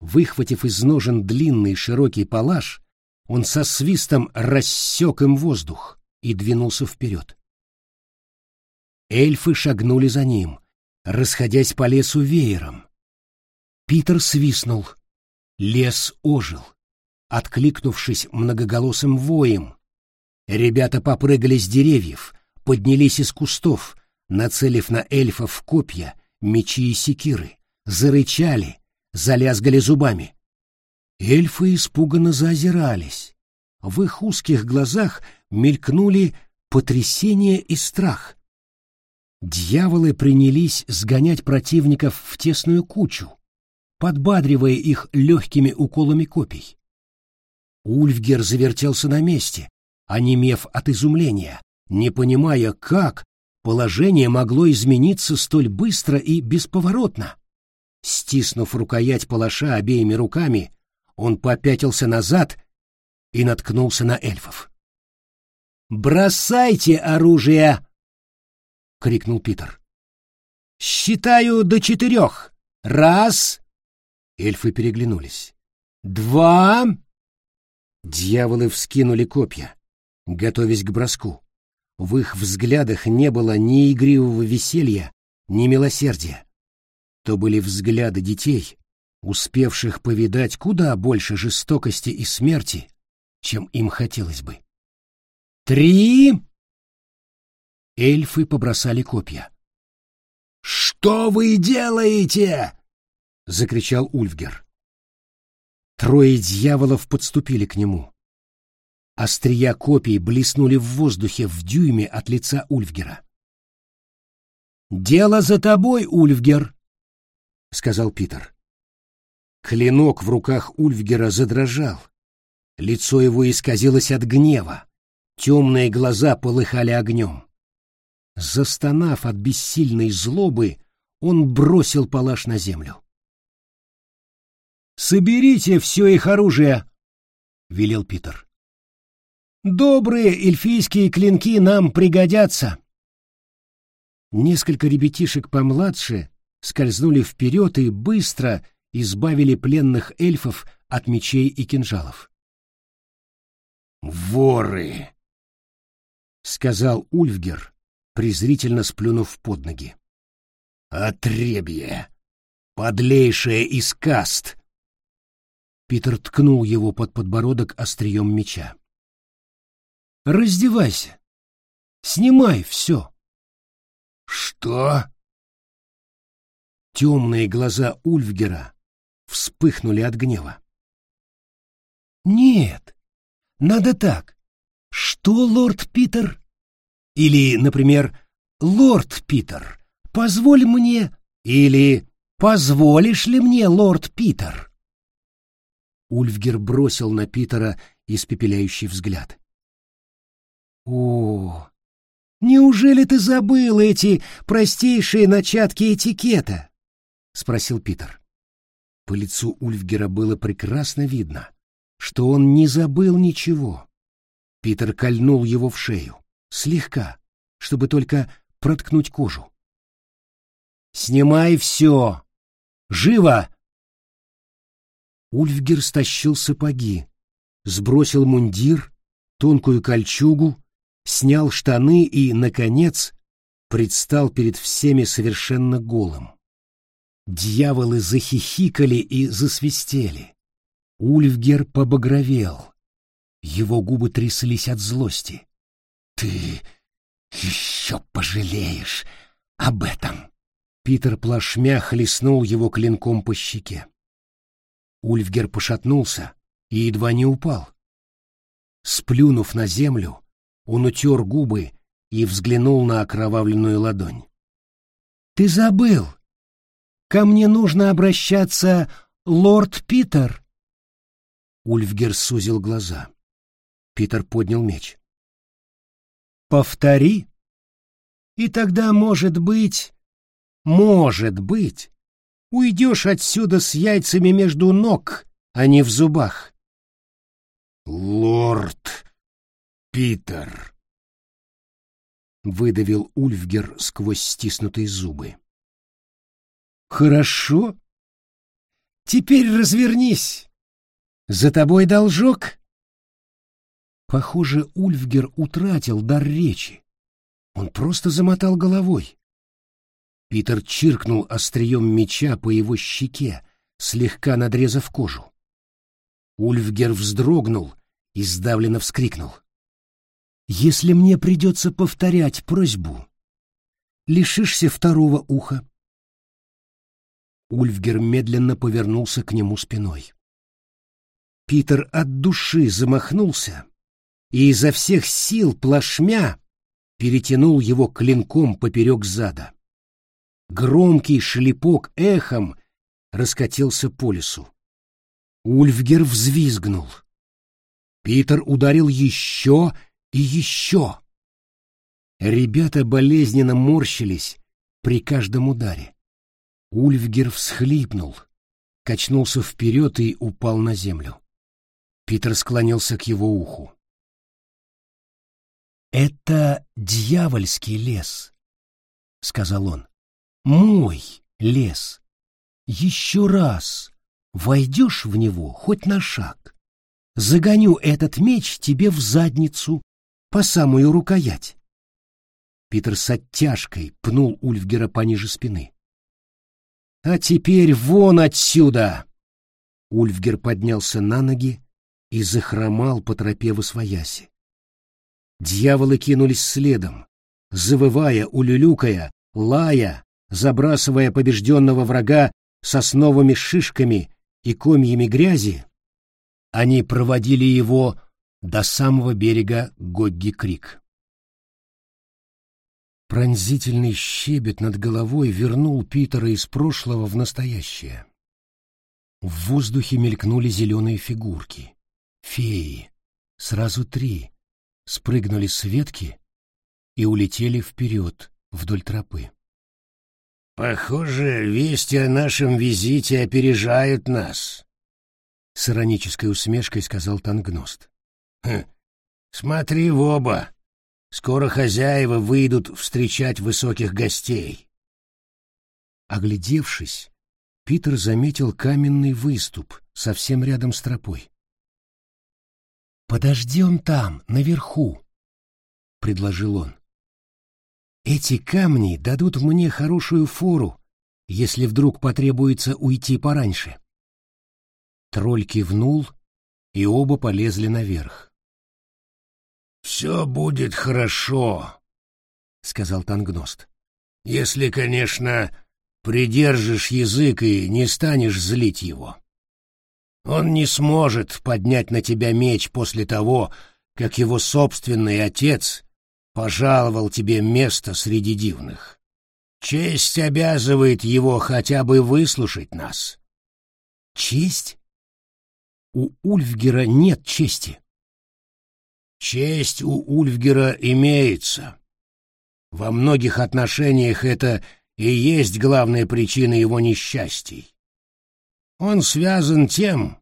S1: Выхватив из ножен длинный широкий палаш, он со свистом рассек им воздух и двинулся вперед. Эльфы шагнули за ним, расходясь по лесу веером. Питер свистнул. Лес ожил, откликнувшись многоголосым воем. Ребята попрыгали с деревьев, поднялись из кустов, нацелив на эльфов копья, мечи и секиры, зарычали, залязгали зубами. Эльфы испуганно заозирались. В их узких глазах мелькнули потрясение и страх. Дьяволы принялись сгонять противников в тесную кучу, подбадривая их легкими уколами копий. Ульфгер завертелся на месте, онемев от изумления, не понимая, как
S2: положение могло измениться столь быстро и бесповоротно. Стиснув рукоять палаша обеими руками, он попятился назад и наткнулся на эльфов. «Бросайте оружие!» — крикнул Питер. «Считаю до четырех. Раз!» Эльфы переглянулись. «Два!» Дьяволы вскинули копья, готовясь к броску. В их взглядах не было ни игривого веселья, ни милосердия. То были взгляды детей, успевших повидать куда больше жестокости и смерти, чем им хотелось бы. «Три!» Эльфы побросали копья. «Что вы делаете?» — закричал Ульфгер. Трое дьяволов подступили к нему. Острия копий блеснули в воздухе в дюйме от лица Ульфгера. «Дело за тобой, Ульфгер», — сказал Питер. Клинок в руках Ульфгера задрожал. Лицо его исказилось от гнева. Темные глаза полыхали огнем. Застонав от бессильной злобы, он бросил палаш на землю. «Соберите все их оружие», — велел Питер. «Добрые эльфийские клинки нам пригодятся». Несколько ребятишек помладше скользнули вперед и быстро избавили пленных эльфов от мечей и кинжалов. «Воры!» — сказал Ульфгер, презрительно сплюнув под ноги. «Отребье! Подлейшее из каст!» Питер ткнул его под подбородок острием меча. «Раздевайся! Снимай все!» «Что?» Темные глаза Ульфгера вспыхнули от гнева. «Нет, надо так. Что, лорд Питер?» Или, например, «Лорд Питер, позволь мне...» Или «Позволишь ли мне, лорд Питер?» Ульфгер бросил на Питера испепеляющий взгляд. «О, неужели ты забыл эти простейшие начатки этикета?» — спросил Питер. По лицу Ульфгера было прекрасно видно, что он не забыл ничего. Питер кольнул его в шею, слегка, чтобы только проткнуть кожу. «Снимай все! Живо!» Ульфгер стащил сапоги, сбросил мундир, тонкую кольчугу, снял штаны и, наконец, предстал перед всеми совершенно голым. Дьяволы захихикали и засвистели. Ульфгер побагровел. Его губы тряслись от злости. «Ты еще пожалеешь об этом!» Питер плашмя хлестнул его клинком по щеке. Ульфгер пошатнулся и едва не упал. Сплюнув на землю, он утер губы и взглянул на окровавленную ладонь. «Ты забыл! Ко мне нужно обращаться лорд Питер!» Ульфгер сузил глаза. Питер поднял меч. «Повтори, и тогда, может быть, может быть, уйдешь отсюда с яйцами между ног, а не в зубах. «Лорд Питер!» — выдавил Ульфгер сквозь стиснутые зубы. «Хорошо. Теперь развернись. За тобой должок?» Похоже, Ульфгер утратил дар речи. Он просто замотал головой. Питер чиркнул острием меча по его щеке, слегка надрезав кожу. Ульфгер вздрогнул и сдавленно вскрикнул. «Если мне придется повторять просьбу, лишишься второго уха». Ульфгер медленно повернулся к нему спиной. Питер от души замахнулся и изо всех сил плашмя перетянул его клинком поперек зада. Громкий шлепок эхом раскатился по лесу. Ульфгер взвизгнул. Питер ударил еще и еще.
S1: Ребята болезненно морщились при каждом ударе. Ульфгер всхлипнул, качнулся вперед и упал на землю. Питер склонился к его уху. «Это дьявольский лес», — сказал он. «Мой лес. Еще раз войдешь в него хоть на шаг. Загоню этот меч тебе в задницу по самую рукоять». Питер с оттяжкой пнул Ульфгера пониже спины. «А теперь вон отсюда!» Ульфгер поднялся на ноги и захромал по тропе в освояси. Дьяволы кинулись следом, завывая, улюлюкая, лая, забрасывая побежденного врага сосновыми шишками и комьями грязи, они проводили его до самого берега Гогги-Крик. Пронзительный щебет над головой вернул Питера из прошлого в настоящее. В воздухе мелькнули зеленые фигурки. Феи. Сразу три спрыгнули с ветки и улетели вперед вдоль тропы.
S2: «Похоже, вести о нашем визите опережают нас», — с иронической усмешкой сказал Тангност. «Хм, «Смотри в оба. Скоро хозяева выйдут встречать высоких гостей».
S1: Оглядевшись, Питер заметил каменный выступ совсем рядом с тропой. «Подождем там, наверху», — предложил он. «Эти камни дадут мне хорошую фору, если вдруг потребуется уйти пораньше». Тролль кивнул, и оба полезли наверх.
S2: «Все будет хорошо», — сказал Тангност. «Если, конечно, придержишь язык и не станешь злить его». Он не сможет поднять на тебя меч после того, как его собственный отец пожаловал тебе место среди дивных. Честь обязывает его хотя бы выслушать нас.
S1: Честь? У Ульфгера нет чести.
S2: Честь у Ульфгера имеется. Во многих отношениях это и есть главная причина его несчастий. Он связан тем,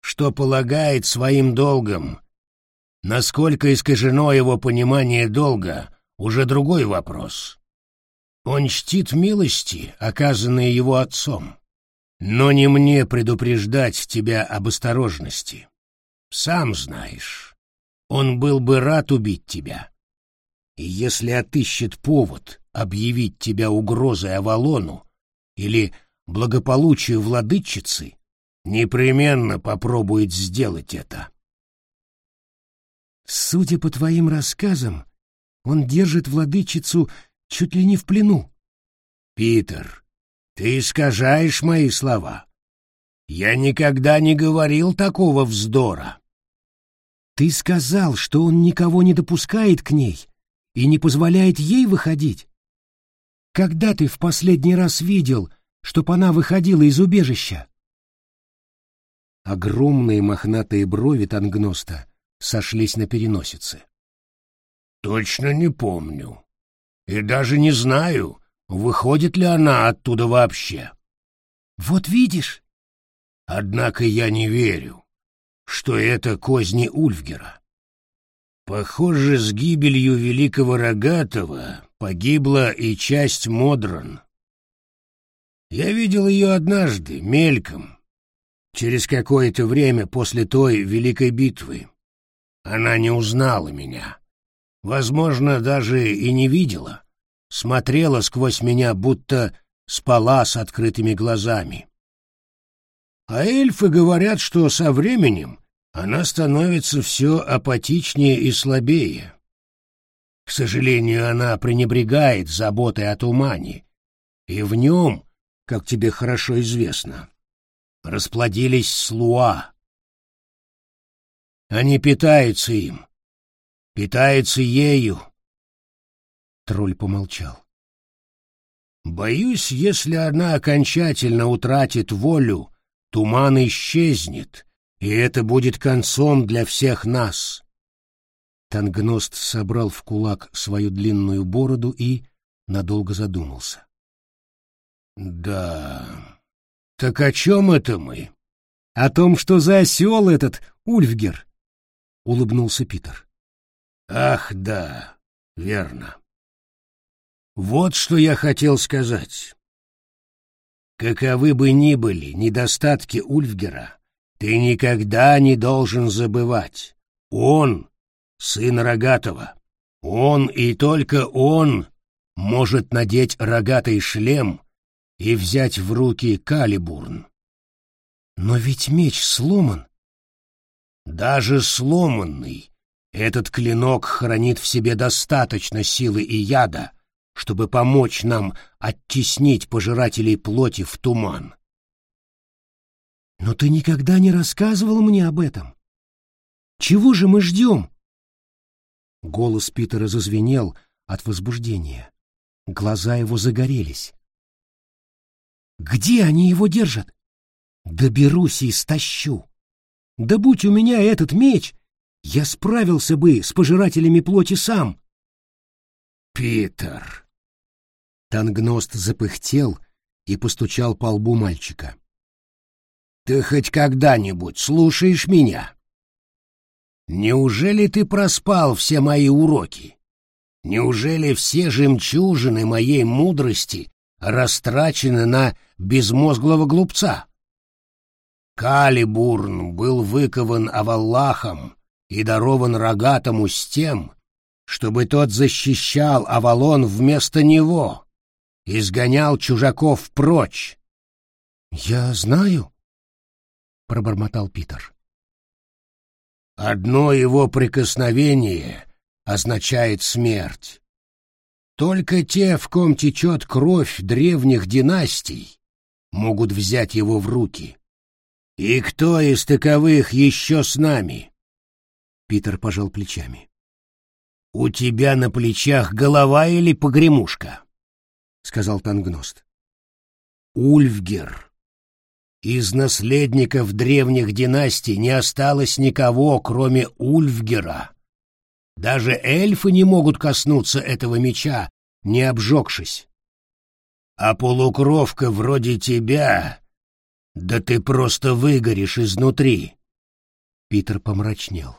S2: что полагает своим долгом. Насколько искажено его понимание долга, уже другой вопрос. Он чтит милости, оказанные его отцом. Но не мне предупреждать тебя об осторожности. Сам знаешь, он был бы рад убить тебя. И если отыщет повод объявить тебя угрозой Авалону или благополучию владычицы, непременно попробует сделать это.
S1: Судя по твоим рассказам, он держит владычицу чуть ли не в плену.
S2: Питер, ты искажаешь мои слова. Я никогда не говорил такого вздора.
S1: Ты сказал, что он никого не допускает к ней и не позволяет ей выходить. Когда ты в последний раз видел, чтоб она выходила из убежища. Огромные мохнатые брови Тангноста сошлись на переносице.
S2: Точно не помню. И даже не знаю, выходит ли она оттуда вообще.
S1: Вот видишь?
S2: Однако я не верю, что это козни Ульфгера. Похоже, с гибелью великого Рогатого погибла и часть Модран. Я видел ее однажды, мельком, через какое-то время после той великой битвы. Она не узнала меня. Возможно, даже и не видела. Смотрела сквозь меня, будто спала с открытыми глазами. А эльфы говорят, что со временем она становится все апатичнее и слабее. К сожалению, она пренебрегает заботой о тумане, и в нем как тебе хорошо известно, расплодились слуа. Они питаются им, питаются ею.
S1: Тролль помолчал.
S2: Боюсь, если она окончательно утратит волю, туман исчезнет, и это будет концом для всех нас.
S1: Тангност собрал в кулак свою длинную бороду и надолго задумался. «Да, так о чем это мы?» «О том, что за осел этот Ульфгер», — улыбнулся Питер. «Ах, да, верно. Вот что я хотел сказать. Каковы бы ни были недостатки Ульфгера, ты никогда не должен забывать. Он — сын Рогатого. Он и только он может надеть рогатый шлем и взять в руки Калибурн. Но ведь меч сломан. Даже сломанный, этот клинок хранит в себе достаточно силы и яда, чтобы помочь нам оттеснить пожирателей плоти в туман. Но ты никогда не рассказывал мне об этом. Чего же мы ждем? Голос Питера зазвенел от возбуждения. Глаза его загорелись. Где они его держат? Доберусь и стащу. Да будь у меня этот меч, я справился бы с пожирателями плоти сам. Питер. Тангност запыхтел и постучал по лбу мальчика. Ты хоть когда-нибудь слушаешь меня? Неужели ты проспал все мои уроки? Неужели все жемчужины моей мудрости растрачены на безмозглого глупца? Калибурн был выкован Аваллахом и дарован рогатому с тем, чтобы тот защищал Авалон вместо него, изгонял чужаков прочь. — Я знаю, — пробормотал Питер. — Одно его прикосновение означает смерть. Только те, в ком течет кровь древних династий, могут взять его в руки. И кто из таковых еще с нами? Питер пожал плечами. У тебя на плечах голова или погремушка? сказал Тангност. Ульфгер. Из наследников древних династий не осталось никого, кроме Ульфгера. Даже эльфы не могут коснуться этого меча, не обжегшись. А полукровка вроде тебя... Да ты просто выгоришь изнутри. Питер помрачнел.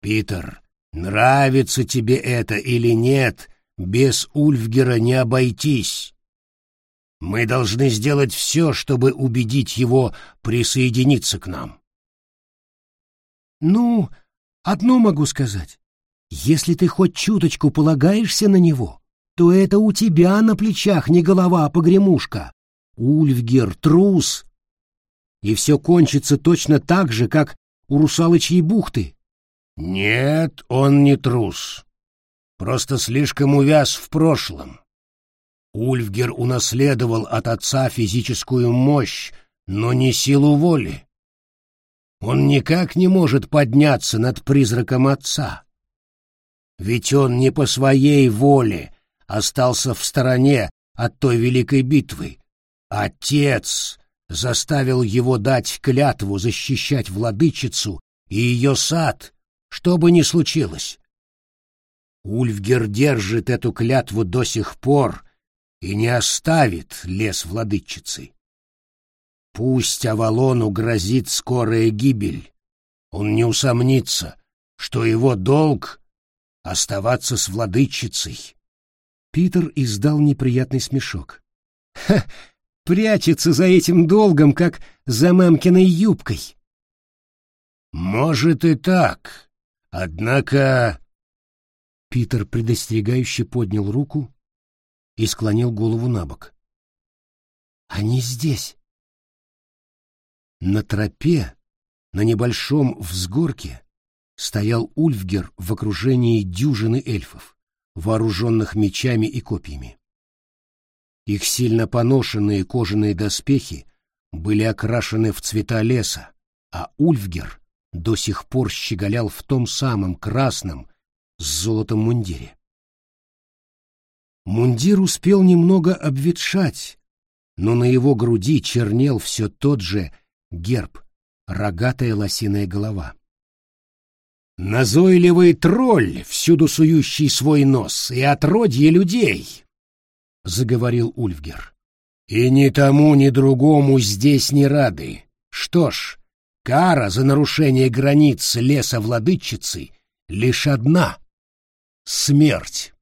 S1: Питер, нравится тебе это или нет, без Ульфгера не обойтись. Мы должны сделать все, чтобы убедить его присоединиться к нам. Ну, одно могу сказать. Если ты хоть чуточку полагаешься на него, то это у тебя на плечах не голова, а погремушка. Ульфгер — трус. И все кончится точно так же, как у русалочьей бухты. Нет, он не трус. Просто слишком увяз в прошлом. Ульфгер унаследовал от отца физическую мощь, но не силу воли. Он никак не может подняться над призраком отца. Ведь он не по своей воле остался в стороне от той великой битвы. Отец заставил его дать клятву защищать владычицу и ее сад, что бы ни случилось. Ульфгер держит эту клятву до сих пор и не оставит лес владычицы. Пусть Авалону грозит скорая гибель, он не усомнится, что его долг оставаться с владычицей. Питер издал неприятный смешок. Ха, прячется за этим долгом, как за мамкиной юбкой. Может и так, однако... Питер предостерегающе поднял руку и склонил голову на бок. Они здесь. На тропе, на небольшом взгорке, стоял Ульфгер в окружении дюжины эльфов, вооруженных мечами и копьями. Их сильно поношенные кожаные доспехи были окрашены в цвета леса, а Ульфгер до сих пор щеголял в том самом красном с золотом мундире. Мундир успел немного обветшать, но на его груди чернел все тот же герб, рогатая лосиная голова.
S2: Назойливый тролль, всюду сующий свой нос, и отродье людей, — заговорил Ульфгер. И ни тому, ни другому здесь не рады. Что ж, кара за нарушение границ леса владычицы лишь одна — смерть.